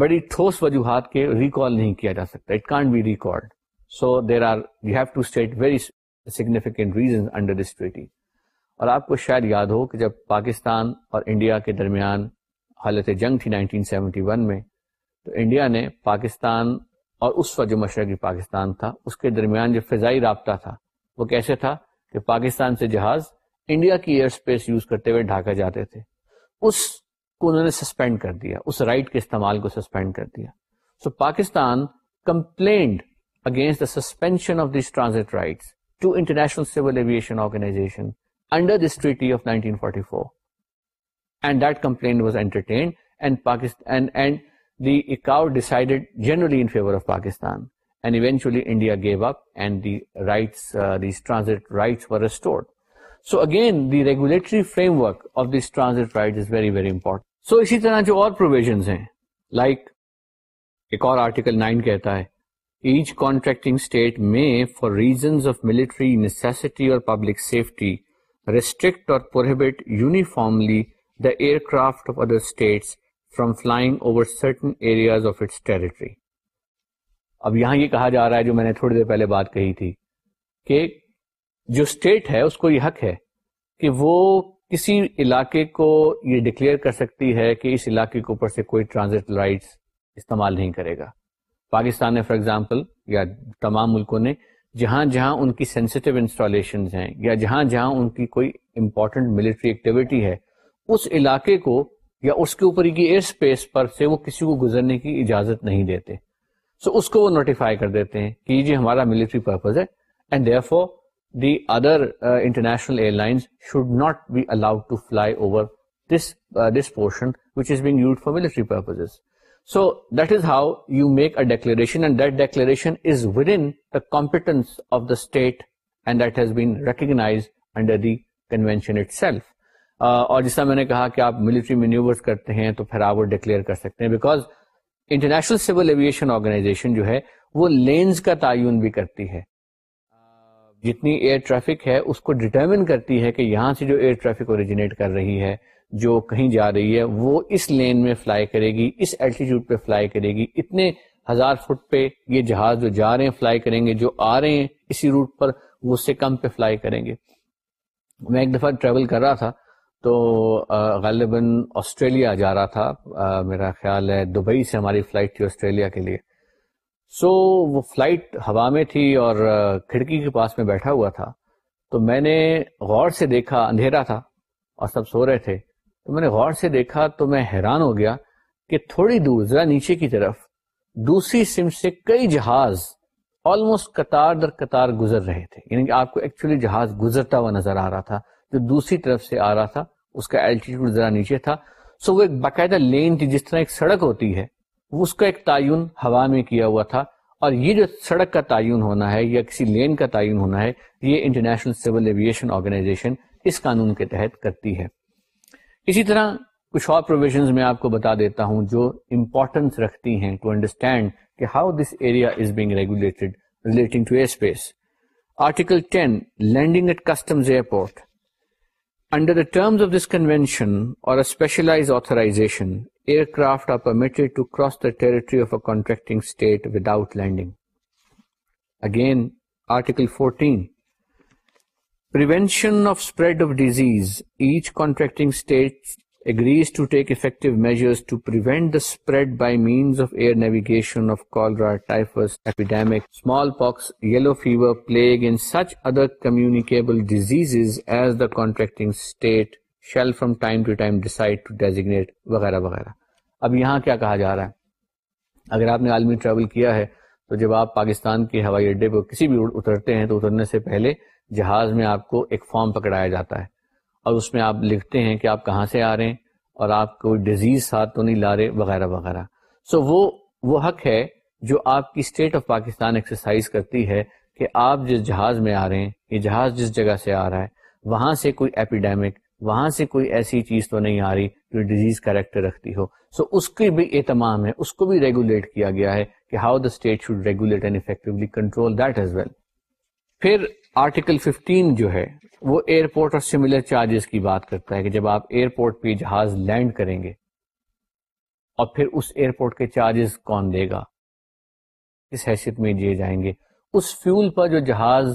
بڑی ٹھوس وجوہات کے recall نہیں کیا جا سکتا it can't be record so there are you have to state very reason under this treaty اور آپ کو شاید یاد ہو کہ جب پاکستان اور انڈیا کے درمیان حالت جنگ تھی 1971 میں تو انڈیا نے پاکستان اور اس وقت جو مشرقی پاکستان تھا اس کے درمیان جو فضائی رابطہ تھا وہ کیسے تھا کہ پاکستان سے جہاز انڈیا کی ایئر اسپیس یوز کرتے ہوئے ڈھاکہ جاتے تھے اس کو انہوں نے سسپینڈ کر دیا اس رائٹ کے استعمال کو سسپینڈ کر دیا so Pakistan complained against the suspension of of this transit rights to international aviation organisation under treaty so again the regulatory framework of this transit right is very very important so اسی طرح جو اور پروویزنس ہیں like like, ایک اور article کہتا ہے each contracting state may for reasons of military necessity or public safety restrict or prohibit uniformly the aircraft of other states from flying over certain areas of its territory اب یہاں یہ کہا جا رہا ہے جو میں نے تھوڑی دیر پہلے بات کہی تھی کہ جو اسٹیٹ ہے اس کو یہ حق ہے کہ وہ کسی علاقے کو یہ ڈکلیئر کر سکتی ہے کہ اس علاقے کے اوپر سے کوئی ٹرانزٹ رائٹس استعمال نہیں کرے گا پاکستان نے فار ایگزامپل یا تمام ملکوں نے جہاں جہاں ان کی سینسٹیو انسٹالیشن ہیں یا جہاں جہاں ان کی کوئی امپورٹنٹ ملٹری ایکٹیویٹی ہے اس علاقے کو یا اس کے اوپر کی ایئر اسپیس پر سے وہ کسی کو گزرنے کی اجازت نہیں دیتے سو so اس کو وہ نوٹیفائی کر دیتے ہیں کہ یہ جی ہمارا ملٹری پرپز ہے and therefore the other international airlines should not be allowed to fly over this this portion for military purpose so that is how you make a declaration is within کا state and that has been recognised under the convention اور جس طرح میں نے کہا کہ آپ military مینیورس کرتے ہیں تو پھر آپ وہ ڈکلیئر کر سکتے ہیں because international civil aviation organization جو ہے وہ لینز کا تعین بھی کرتی ہے جتنی ایئر ٹریفک ہے اس کو ڈیٹرمن کرتی ہے کہ یہاں سے جو ایئر ٹریفک اوریجنیٹ کر رہی ہے جو کہیں جا رہی ہے وہ اس لین میں فلائی کرے گی اس الٹیچیوڈ پہ فلائی کرے گی اتنے ہزار فٹ پہ یہ جہاز جو جا رہے ہیں فلائی کریں گے جو آ رہے ہیں اسی روٹ پر وہ اس سے کم پہ فلائی کریں گے میں ایک دفعہ ٹریول کر رہا تھا تو غالباً آسٹریلیا جا رہا تھا میرا خیال ہے دبئی سے ہماری فلائٹ تھی آسٹریلیا کے لیے سو وہ فلائٹ ہوا میں تھی اور کھڑکی کے پاس میں بیٹھا ہوا تھا تو میں نے غور سے دیکھا اندھیرا تھا اور سب سو رہے تھے تو میں نے غور سے دیکھا تو میں حیران ہو گیا کہ تھوڑی دور ذرا نیچے کی طرف دوسری سم سے کئی جہاز آلموسٹ قطار در قطار گزر رہے تھے یعنی کہ آپ کو ایکچولی جہاز گزرتا ہوا نظر آ رہا تھا جو دوسری طرف سے آ رہا تھا اس کا الٹیوڈ ذرا نیچے تھا سو وہ ایک باقاعدہ لین تھی جس طرح ایک سڑک ہوتی ہے اس کا ایک تعین ہوا میں کیا ہوا تھا اور یہ جو سڑک کا تعین ہونا ہے یا کسی لین کا تعین ہونا ہے یہ انٹرنیشنل سول ایویشن آرگنائزیشن اس قانون کے تحت کرتی ہے اسی طرح کچھ اور پروویژنز میں آپ کو بتا دیتا ہوں جو امپورٹنس رکھتی ہیں ٹو انڈرسٹینڈ کہ how this area is being regulated relating to space article ten landing at customs airport Under the terms of this convention or a specialized authorization, aircraft are permitted to cross the territory of a contracting state without landing. Again, Article 14. Prevention of spread of disease. Each contracting state agrees to take effective measures to prevent the spread by means of air navigation of cholera, typhus, epidemic, smallpox, yellow fever, plague, and such other communicable diseases as the contracting state shall from time to time decide to designate, وغیرہ وغیرہ. اب یہاں کیا کہا جا رہا ہے؟ اگر آپ نے عالمی ٹریول کیا ہے تو جب آپ پاکستان کی ہوای اڈے پر کسی بھی اترتے ہیں تو اترنے سے پہلے جہاز میں آپ کو ایک فارم پکڑایا جاتا ہے اور اس میں آپ لکھتے ہیں کہ آپ کہاں سے آ رہے ہیں اور آپ کو ڈیزیز ساتھ تو نہیں لا رہے وغیرہ وغیرہ سو so وہ وہ حق ہے جو آپ کی اسٹیٹ آف پاکستان ایکسرسائز کرتی ہے کہ آپ جس جہاز میں آ رہے ہیں یہ جہاز جس جگہ سے آ رہا ہے وہاں سے کوئی ایپیڈیمک وہاں سے کوئی ایسی چیز تو نہیں آ رہی جو ڈیزیز کریکٹر رکھتی ہو سو so اس کے بھی اہتمام ہے اس کو بھی ریگولیٹ کیا گیا ہے کہ how the state should regulate and effectively control that as well پھر آرٹیکل 15 جو ہے وہ ایئرپورٹ اور سملر چارجز کی بات کرتا ہے کہ جب آپ ایئرپورٹ پہ جہاز لینڈ کریں گے اور پھر اس ایئرپورٹ کے چارجز کون دے گا حیثیت میں دیے جائیں گے اس فیول پر جو جہاز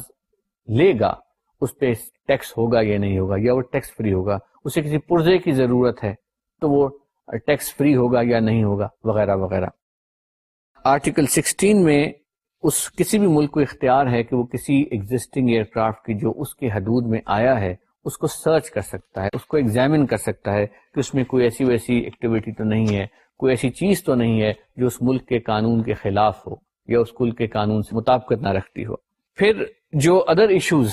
لے گا اس پہ ٹیکس ہوگا یا نہیں ہوگا یا وہ ٹیکس فری ہوگا اسے کسی پرزے کی ضرورت ہے تو وہ ٹیکس فری ہوگا یا نہیں ہوگا وغیرہ وغیرہ آرٹیکل سکسٹین میں اس کسی بھی ملک کو اختیار ہے کہ وہ کسی ایگزٹنگ ایئر کرافٹ کی جو اس کے حدود میں آیا ہے اس کو سرچ کر سکتا ہے اس کو ایگزامن کر سکتا ہے کہ اس میں کوئی ایسی ویسی ایکٹیویٹی تو نہیں ہے کوئی ایسی چیز تو نہیں ہے جو اس ملک کے قانون کے خلاف ہو یا اس ملک کے قانون سے مطابقت نہ رکھتی ہو پھر جو ادر ایشوز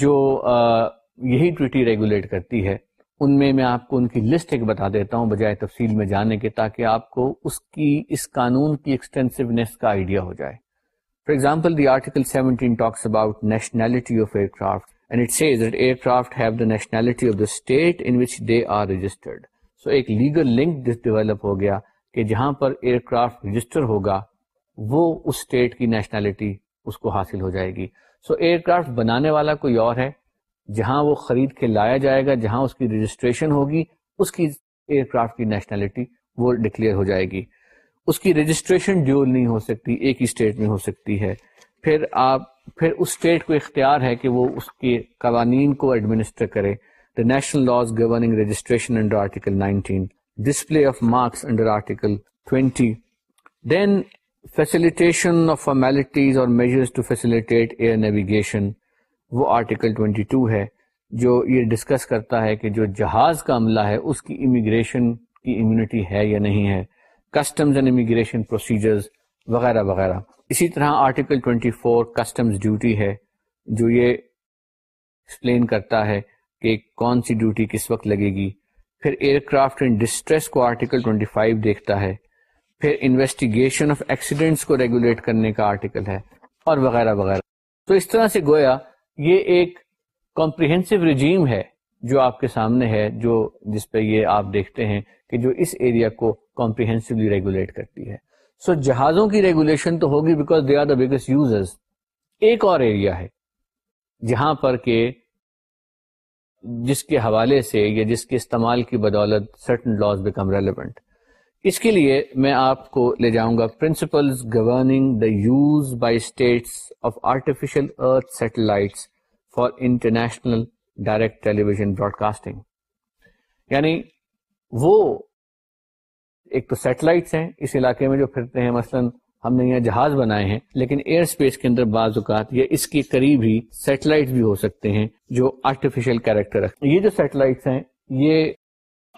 جو آ, یہی ٹویٹی ریگولیٹ کرتی ہے ان میں میں آپ کو ان کی لسٹ ایک بتا دیتا ہوں بجائے تفصیل میں جانے کے تاکہ آپ کو اس کی اس قانون کی ایکسٹینسونیس کا آئیڈیا ہو جائے For example, the Article 17 talks about nationality of aircraft, and it says that aircraft have the nationality of the state in which they are registered. So, a legal link this develop ho gaya, ke jahan par aircraft register hoga, wo us state ki nationality usko haasil ho jayegi. So, aircraft banane wala koi aur hai, جہاں وہ خرید کے لایا جائے گا جہاں اس کی registration ہوگی اس کی ایئر کرافٹ کی نیشنلٹی وہ ڈکلیئر ہو جائے گی اس کی رجسٹریشن ڈیول نہیں ہو سکتی ایک ہی اسٹیٹ میں ہو سکتی ہے پھر آپ پھر اس اسٹیٹ کو اختیار ہے کہ وہ اس کے قوانین کو ایڈمنسٹر کرے the national laws governing registration under article nineteen display of marks under article then of formalities or measures to air navigation وہ آرٹیکل ٹوینٹی ٹو ہے جو یہ ڈسکس کرتا ہے کہ جو جہاز کا عملہ ہے اس کی امیگریشن کی امیونٹی ہے یا نہیں ہے کسٹمز اینڈ امیگریشن پروسیجرز وغیرہ وغیرہ اسی طرح آرٹیکل 24 فور کسٹمز ڈیوٹی ہے جو یہ ایکسپلین کرتا ہے کہ کون سی ڈیوٹی کس وقت لگے گی پھر ایئر کرافٹ ان ڈسٹریس کو آرٹیکل 25 دیکھتا ہے پھر انویسٹیگیشن آف ایکسیڈنٹس کو ریگولیٹ کرنے کا آرٹیکل ہے اور وغیرہ وغیرہ تو اس طرح سے گویا یہ ایک کمپریہنسو رجیم ہے جو آپ کے سامنے ہے جو جس پہ یہ آپ دیکھتے ہیں کہ جو اس ایریا کو ریگولیٹ کرتی ہے سو so, جہازوں کی ریگولیشن تو ہوگی because they are the biggest users ایک اور ایریا ہے جہاں پر کہ جس کے حوالے سے یا جس کے استعمال کی بدولت سرٹن لاس بیکم ریلیونٹ اس کے لیے میں آپ کو لے جاؤں گا principles governing the use by states of artificial earth satellites for international direct television casting یعنی وہ ایک تو سیٹلائٹس ہیں اس علاقے میں جو پھرتے ہیں مثلا ہم نے یہاں جہاز بنائے ہیں لیکن ایئر اسپیس کے اندر بعض اوقات یا اس کے قریب ہی سیٹلائٹ بھی ہو سکتے ہیں جو آرٹیفیشل کیریکٹر رکھتے ہیں یہ جو سیٹلائٹس ہیں یہ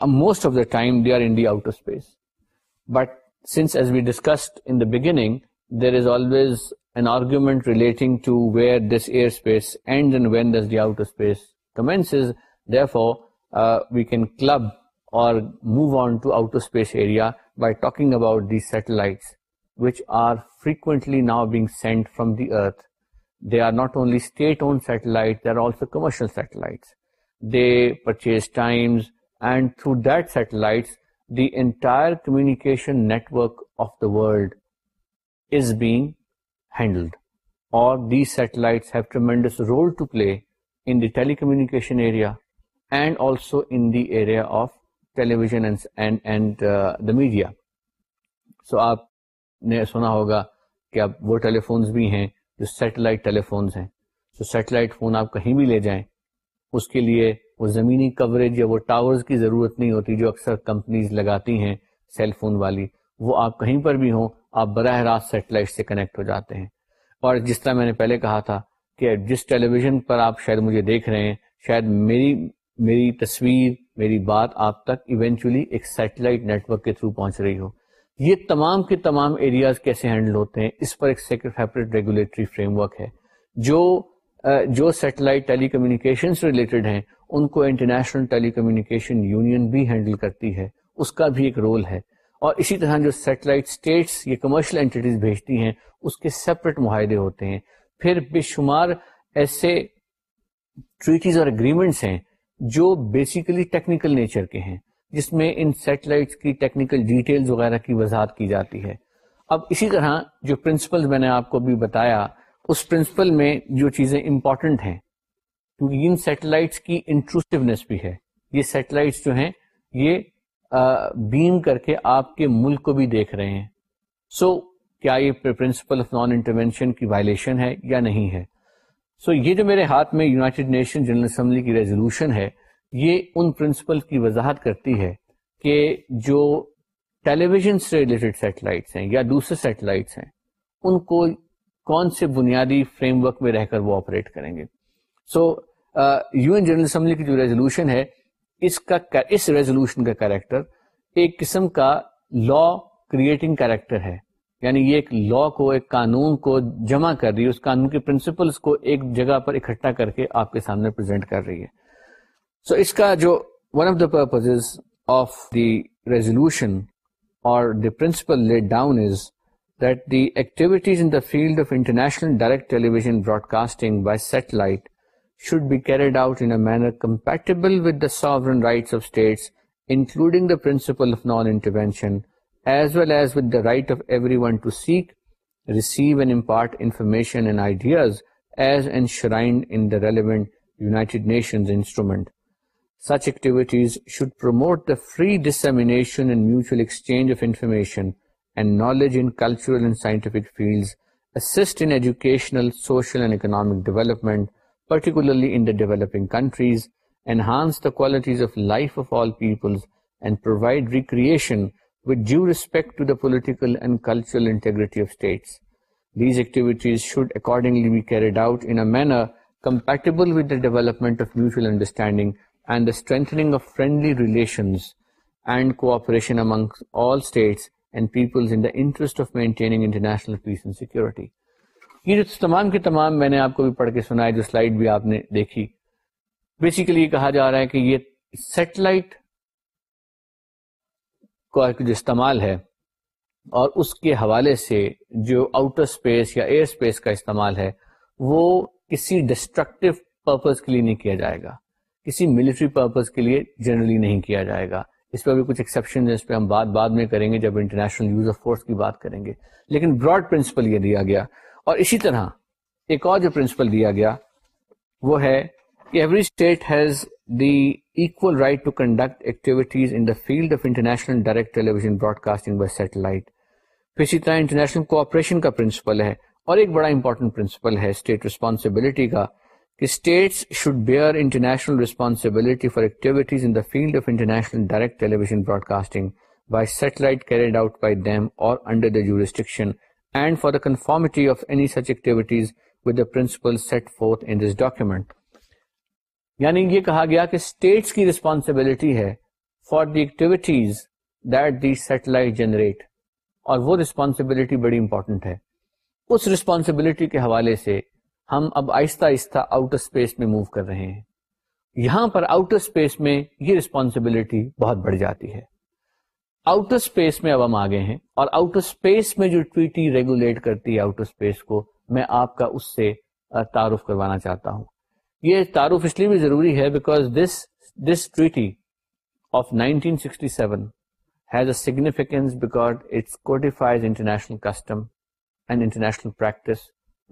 most of the time are of space but since as we discussed in the beginning there is always an argument relating to where this airspace space and and when therefore we can club move on to out by talking about these satellites satellites pro that satellites the entire communication network handled or telecommunication of television media so آپ نے سنا ہوگا کہ اب وہ phones بھی ہیں جو سیٹلائٹ ٹیلی فونز ہیں سیٹلائٹ فون آپ کہیں بھی لے جائیں اس کے لیے وہ زمینی کوریج یا وہ ٹاورز کی ضرورت نہیں ہوتی جو اکثر کمپنیز لگاتی ہیں سیل فون والی وہ آپ کہیں پر بھی ہوں آپ براہ راست سیٹلائٹ سے کنیکٹ ہو جاتے ہیں اور جس طرح میں نے پہلے کہا تھا کہ جس ٹیلی ویژن پر آپ شاید مجھے دیکھ رہے ہیں شاید میری میری تصویر میری بات آپ تک ایونچولی ایک سیٹلائٹ نیٹورک کے تھرو پہنچ رہی ہو یہ تمام کے تمام ایریاز کیسے ہینڈل ہوتے ہیں اس پر ایک سیپریٹ ریگولیٹری فریم ورک ہے جو جو سیٹلائٹ ٹیلی سے ریلیٹڈ ہیں ان کو انٹرنیشنل ٹیلی کمیونیکیشن یونین بھی ہینڈل کرتی ہے اس کا بھی ایک رول ہے اور اسی طرح جو سیٹلائٹ اسٹیٹس یہ کمرشل اینٹیز بھیجتی ہیں اس کے سیپریٹ معاہدے ہوتے ہیں پھر بے شمار ایسے ٹریٹیز اور اگریمنٹس ہیں جو بیسیکلی ٹیکنیکل نیچر کے ہیں جس میں ان سیٹلائٹس کی ٹیکنیکل ڈیٹیلز وغیرہ کی وضاحت کی جاتی ہے اب اسی طرح جو پرنسپل میں نے آپ کو بھی بتایا اس پرنسپل میں جو چیزیں امپورٹنٹ ہیں کیونکہ ان سیٹلائٹس کی انٹروسونیس بھی ہے یہ سیٹلائٹس جو ہیں یہ بیم کر کے آپ کے ملک کو بھی دیکھ رہے ہیں سو so, کیا یہ پرنسپل آف نان انٹروینشن کی وائلیشن ہے یا نہیں ہے سو یہ جو میرے ہاتھ میں یوناٹیڈ نیشن جنرل اسمبلی کی ریزولوشن ہے یہ ان پرنسپل کی وضاحت کرتی ہے کہ جو ٹیلی ویژن سے ریلیٹڈ سیٹلائٹس ہیں یا دوسرے سیٹلائٹس ہیں ان کو کون سے بنیادی فریم ورک میں رہ کر وہ آپریٹ کریں گے so U N General Assembly کی جو ریزولوشن ہے اس کا اس ریزولوشن کا کیریکٹر ایک قسم کا لا کریٹنگ کیریکٹر ہے یعنی یہ ایک لا کو ایک قانون کو جمع کر رہی ہے اس قانون کے پرنسپلس کو ایک جگہ پر اکٹھا کر کے آپ کے سامنے پرزینٹ کر رہی ہے سو so اس کا جو one of the purpose of the resolution or the principle laid down is that the activities in the field of international direct television broadcasting by satellite should be carried out in manner compatible with the sovereign rights of states including the principle of non intervention as well as with of everyone to seek receive and impart informations as and شرائڈ should promote understanding of information fields educational social and economic development particularly countries enhance the qualities of life of all peoples and provide recreation with with due respect to the the the the political and and and and and cultural integrity of of of of states. states These activities should accordingly be carried out in in a manner compatible development mutual understanding strengthening friendly relations cooperation all peoples interest maintaining international peace security. یہ تمام کے تمام میں نے آپ کو بھی پڑھ کے سنا ہے جو سلائڈ بھی آپ نے دیکھی بیسیکلی یہ کہا جا رہا ہے کہ یہ سیٹلائٹ کا جو استعمال ہے اور اس کے حوالے سے جو آؤٹر اسپیس اسپیس یا ایئر کا استعمال ہے وہ کسی ڈسٹرکٹیو پرپز کے لیے نہیں کیا جائے گا کسی ملٹری پرپز کے لیے جنرلی نہیں کیا جائے گا اس پہ بھی کچھ ایکسپشن ہم بات بعد میں کریں گے جب انٹرنیشنل یوز آف فورس کی بات کریں گے لیکن براڈ پرنسپل یہ دیا گیا اور اسی طرح ایک اور جو پرنسپل دیا گیا وہ ہے every state has the equal right to conduct activities in the field of international direct television broadcasting by satellite اسی طرح انٹرنیشنل کوآپریشن کا پرنسپل ہے اور ایک بڑا امپورٹنٹ پرنسپل ہے اسٹیٹ ریسپانسبلٹی کا کہ states should bear international responsibility for activities in the field of international direct television broadcasting by satellite carried out by them or under the jurisdiction and for the conformity of any such activities with the principle set forth in this document یعنی یہ کہا گیا کہ states کی responsibility ہے for the activities that the satellite generate اور وہ responsibility بڑی امپورٹنٹ ہے اس رسپانسبلٹی کے حوالے سے ہم اب آہستہ آہستہ آؤٹر اسپیس میں موو کر رہے ہیں یہاں پر آؤٹر اسپیس میں یہ رسپانسبلٹی بہت بڑھ جاتی ہے آؤٹر اسپیس میں اب ہم آگے ہیں اور آؤٹر اسپیس میں جو ٹویٹی ریگولیٹ کرتی ہے آؤٹر اسپیس کو میں آپ کا اس سے تعارف کروانا چاہتا ہوں یہ تعارف اس لیے بھی ضروری ہے because this this treaty of nineteen sixty seven has a significance codifies international custom and international practice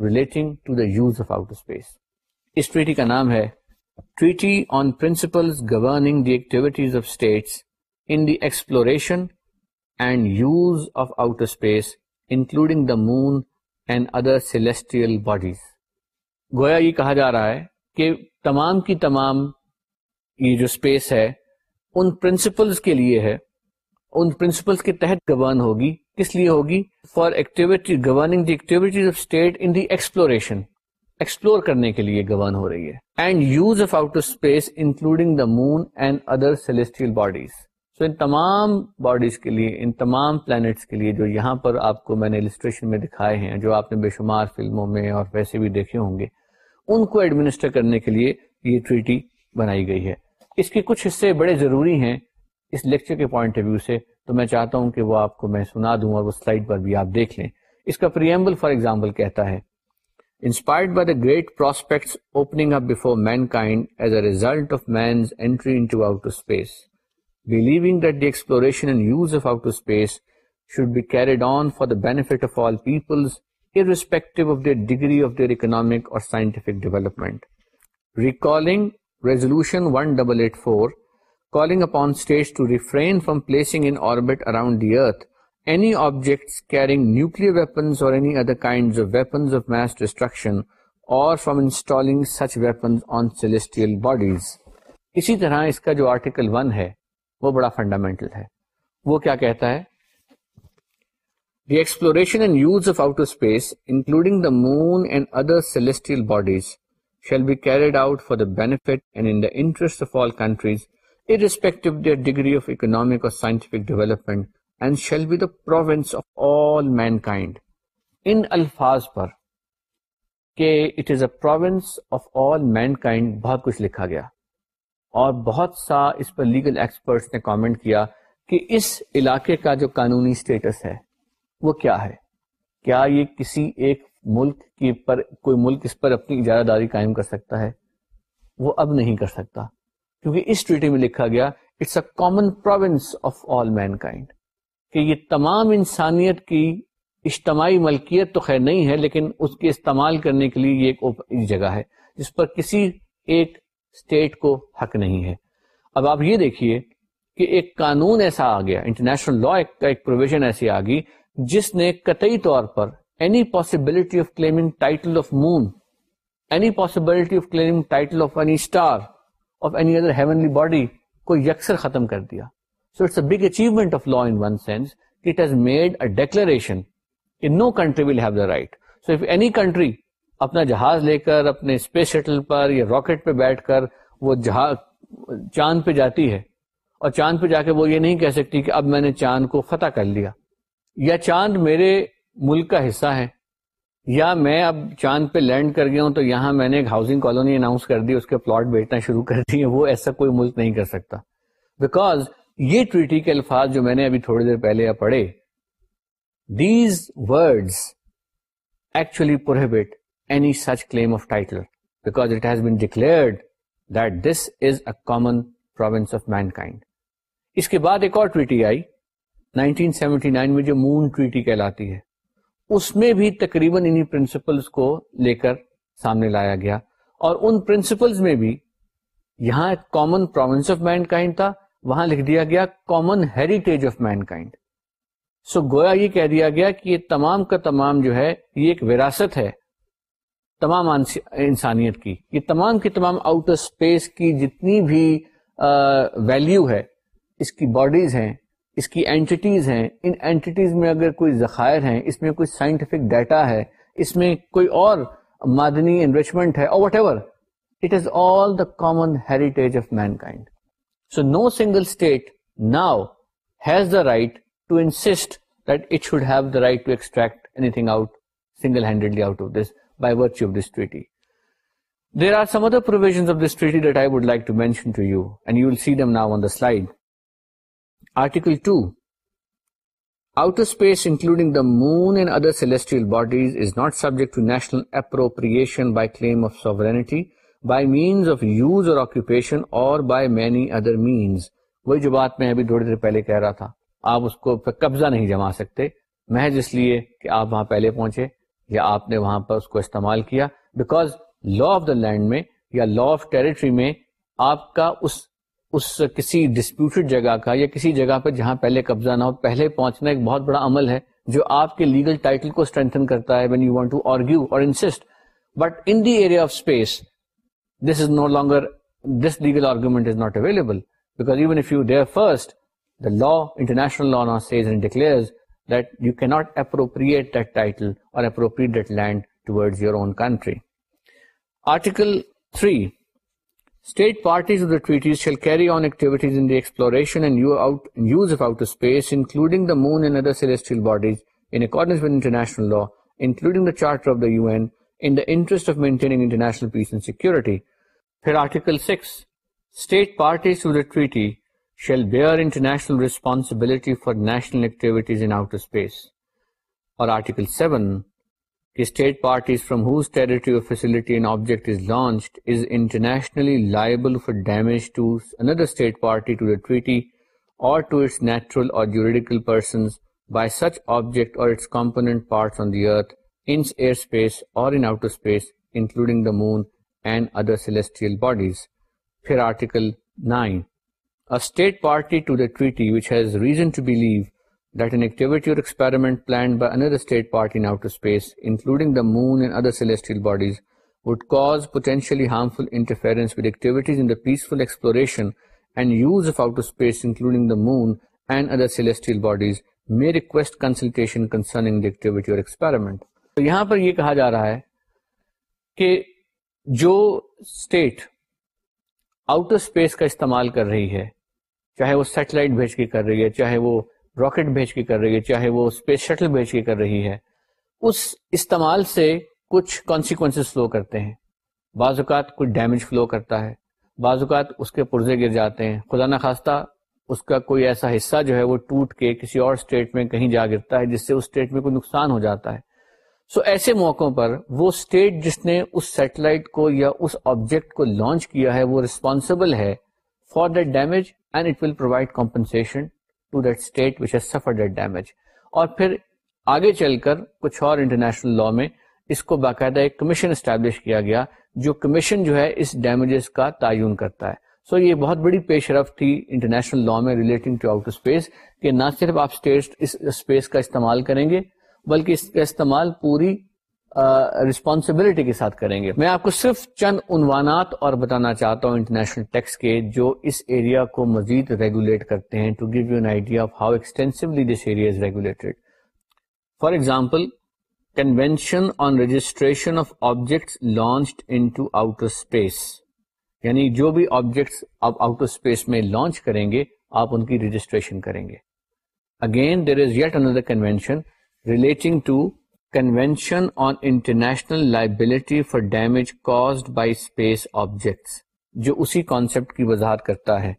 relating to the use of space us treaty کا نام ہے treaty on principle governing the activities of states in the exploration and use of outer space including the moon and other celestial bodies گویا یہ کہا جا رہا ہے کہ تمام کی تمام یہ جو اسپیس ہے ان پرنسپلس کے لیے ہے ان پرنسپلس کے تحت گورن ہوگی کس لیے ہوگی for activity governing the activities of state in the exploration explore کرنے کے لیے گورن ہو رہی ہے and use of out space including the moon and other celestial bodies so ان تمام باڈیز کے لیے ان تمام پلانٹس کے لیے جو یہاں پر آپ کو میں نے میں دکھائے ہیں جو آپ نے بے شمار فلموں میں اور ویسے بھی دیکھے ہوں گے ان کو ایڈمنسٹر کرنے کے لیے یہ ٹریٹی بنائی گئی ہے اس کے کچھ حصے بڑے ضروری ہیں اس لیکچر کے پوائنٹ آف ویو سے تو میں چاہتا ہوں کہ وہ آپ کو میں سنا دوں اور وہ سلائڈ پر بھی آپ دیکھ لیں اس کا پریمبل فار ایگزامپل کہتا ہے inspired by the great prospects opening up before mankind as a result of man's entry into out space believing that the exploration and use of out space should be carried on for the benefit of all peoples irrespective of their degree of their economic or scientific development. Recalling Resolution 1884, calling upon states to refrain from placing in orbit around the Earth any objects carrying nuclear weapons or any other kinds of weapons of mass destruction or from installing such weapons on celestial bodies. اسی طرح اس کا جو article 1 ہے وہ بڑا fundamental ہے وہ کیا کہتا ہے ورینڈ use of outer space including the moon and other celestial bodies shall be carried out فارنیفٹمنٹ be داس آل مین کائنڈ ان الفاظ پر کہ it is a province of all mankind بہت کچھ لکھا گیا اور بہت سا اس پر لیگل ایکسپرٹس نے کامنٹ کیا کہ اس علاقے کا جو قانونی اسٹیٹس ہے وہ کیا ہے کیا یہ کسی ایک ملک کی پر کوئی ملک اس پر اپنی اجارہ داری قائم کر سکتا ہے وہ اب نہیں کر سکتا کیونکہ اس ٹویٹی میں لکھا گیا it's a common of all mankind کہ یہ تمام انسانیت کی اجتماعی ملکیت تو خیر نہیں ہے لیکن اس کے استعمال کرنے کے لیے یہ ایک جگہ ہے جس پر کسی ایک اسٹیٹ کو حق نہیں ہے اب آپ یہ دیکھیے کہ ایک قانون ایسا آ گیا انٹرنیشنل لا کا ایک پروویژن ایسی آ گئی جس نے کتئی طور پر any possibility of claiming title of moon any possibility of claiming title of of any any star other heavenly body کو یکسر ختم کر دیا so it's a big achievement of law in one sense it has made a declaration no country will have the right so if any country اپنا جہاز لے کر اپنے اسپیس شٹل پر یا راکٹ پہ بیٹھ کر وہ جہاز چاند پہ جاتی ہے اور چاند پہ جا کے وہ یہ نہیں کہہ سکتی کہ اب میں نے چاند کو فتح کر لیا یا چاند میرے ملک کا حصہ ہے یا میں اب چاند پہ لینڈ کر گیا ہوں تو یہاں میں نے ایک ہاؤسنگ کالونی اناؤنس کر دی اس کے پلاٹ بیچنا شروع کر دیے وہ ایسا کوئی ملک نہیں کر سکتا بیکاز یہ ٹویٹی کے الفاظ جو میں نے ابھی تھوڑی دیر پہلے پڑھے these word actually prohibit any such claim of title because it has been declared that this is a common province of mankind اس کے بعد ایک اور ٹویٹی آئی 1979 میں جو مون ٹریٹی کہلاتی ہے اس میں بھی تقریباً انہی کو لے کر سامنے لایا گیا اور ان میں بھی یہاں ایک کامن پروونس آف کائنڈ تھا وہاں لکھ دیا گیا common heritage of mankind so گویا یہ کہہ دیا گیا کہ یہ تمام کا تمام جو ہے یہ ایک وراثت ہے تمام انسانیت کی یہ تمام کی تمام آؤٹر اسپیس کی جتنی بھی ویلو ہے اس کی باڈیز ہیں اس کی اینٹیز ہیں ان اینٹیز میں اگر کوئی ذخائر ہیں اس میں کوئی سائنٹیفک ڈیٹا ہے اس میں کوئی اور مادنی انویسٹمنٹ ہے اور whatever it is all the common heritage of mankind so no single state now has the right to insist that it should have the right to extract anything out single handedly out of this by virtue of this treaty there are some other of this that I like to to mention you you and see them now on the slide وہی جو بات میں ابھی تھوڑی دیر پہلے کہہ رہا تھا آپ اس کو قبضہ نہیں جما سکتے محض اس لیے کہ آپ وہاں پہلے پہنچے یا آپ نے وہاں پر اس کو استعمال کیا because law of the land میں یا لا آف ٹیریٹری میں آپ کا اس اس کسی ڈسپیوٹیڈ جگہ کا یا کسی جگہ پہ جہاں پہلے قبضہ نہ ہو پہلے پہنچنا ایک بہت بڑا عمل ہے جو آپ کے لیگل ٹائٹل کو اسٹرینتھن کرتا ہے when you want to argue اور but in the area of space this this is no longer legal argument is not available because even if you dare first the law international law says and declare that you can not appropriate that title or appropriate that land towards your own country article moon سلارڈنگلٹینگنل peace and security پھر article six parties shall bear international responsibility for national state parties from whose territory internationally liable state party to treaty اور moon and other celestial bodies fair article nine state party to the treaty which has reason to believe that an activity or experiment planned by another state party in outer space, including the moon and other celestial bodies, would cause potentially harmful interference with activities in the peaceful exploration and use of outer space, including the moon and other celestial bodies, may request consultation concerning the activity or experiment. So, یہاں پر یہ کہا جا رہا ہے کہ جو state outer space کا استعمال کر رہی ہے چاہے وہ سیٹلائٹ بھیج کے کر رہی ہے چاہے وہ راکٹ بھیج کے کر رہی ہے چاہے وہ اسپیس شٹل بھیج کے کر رہی ہے اس استعمال سے کچھ کانسیکوینس فلو کرتے ہیں بعض اوقات کچھ ڈیمیج فلو کرتا ہے بعض اوقات اس کے پرزے گر جاتے ہیں خدا نخواستہ اس کا کوئی ایسا حصہ جو ہے وہ ٹوٹ کے کسی اور اسٹیٹ میں کہیں جا گرتا ہے جس سے اس اسٹیٹ میں کوئی نقصان ہو جاتا ہے سو so, ایسے موقعوں پر وہ اسٹیٹ جس نے اس سیٹلائٹ کو یا اس آبجیکٹ کو لانچ کیا ہے وہ ریسپانسبل ہے for that damage and it will provide compensation to that state which has suffer that damage اور پھر آگے چل کر کچھ اور انٹرنیشنل لا میں اس کو باقاعدہ ایک کمیشن اسٹیبلش کیا گیا جو کمیشن جو ہے اس ڈیمیجز کا تعین کرتا ہے سو so, یہ بہت بڑی پیش رفت تھی انٹرنیشنل لا میں ریلیٹنگ ٹو آؤٹ اسپیس کہ نہ صرف آپ اسٹیٹ اس اسپیس کا استعمال کریں گے بلکہ اس کا استعمال پوری رسپانسبلٹی کے ساتھ کریں گے میں آپ کو صرف چند عنوانات اور بتانا چاہتا ہوں انٹرنیشنل ٹیکس کے جو اس ایریا کو مزید ریگولیٹ کرتے ہیں to give you an idea of how extensively this area is regulated for example convention on registration of objects launched into outer space یعنی جو بھی آبجیکٹس آپ آؤٹر اسپیس میں لانچ کریں گے آپ ان کی رجسٹریشن کریں گے again there is yet another convention relating to convention on international liability for damage caused by space objects جو اسی کانسیپٹ کی وضاحت کرتا ہے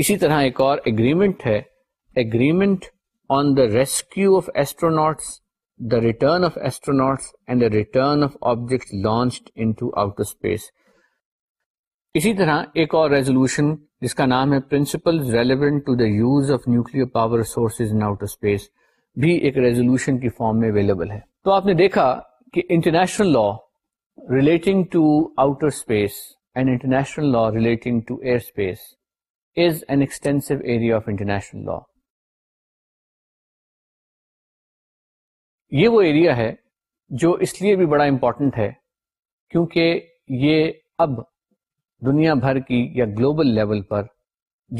اسی طرح ایک اور اگریمنٹ ہے agreement on the rescue of astronauts the return of astronauts and the return of objects launch resolution جس کا نام ہے principle relevant to the use of nuclear power sources in outer space بھی ایک ریزولوشن کی form میں available ہے تو آپ نے دیکھا کہ international law relating to outer space and international law relating to air space is an extensive area of international law یہ وہ ایریا ہے جو اس لیے بھی بڑا امپورٹنٹ ہے کیونکہ یہ اب دنیا بھر کی یا گلوبل لیول پر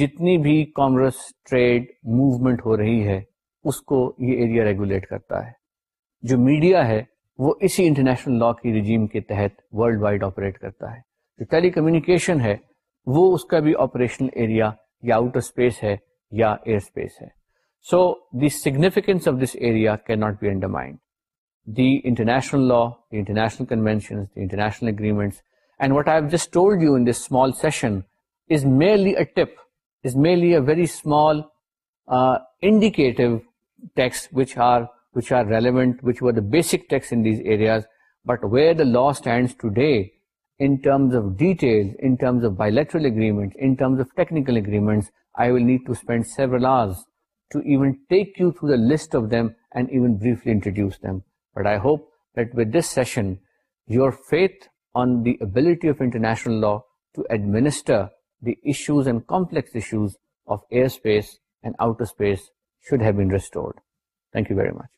جتنی بھی کامرس ٹریڈ موومنٹ ہو رہی ہے اس کو یہ ایریا ریگولیٹ کرتا ہے جو میڈیا ہے وہ اسی انٹرنیشنل لا کی رجیم کے تحت ورلڈ وائڈ آپریٹ کرتا ہے جو ٹیلی کمیونیکیشن ہے وہ اس کا بھی آپریشنل ایریا یا آؤٹر اسپیس ہے یا ایئر اسپیس ہے so the significance of this area can not be under mind the international law the international convention the international agreements and what I have just told you in this small session is merely a tip is merely a very small indicative text which are which are relevant which we basic text but vertical I will need to spend sessions on the eighty international law to administered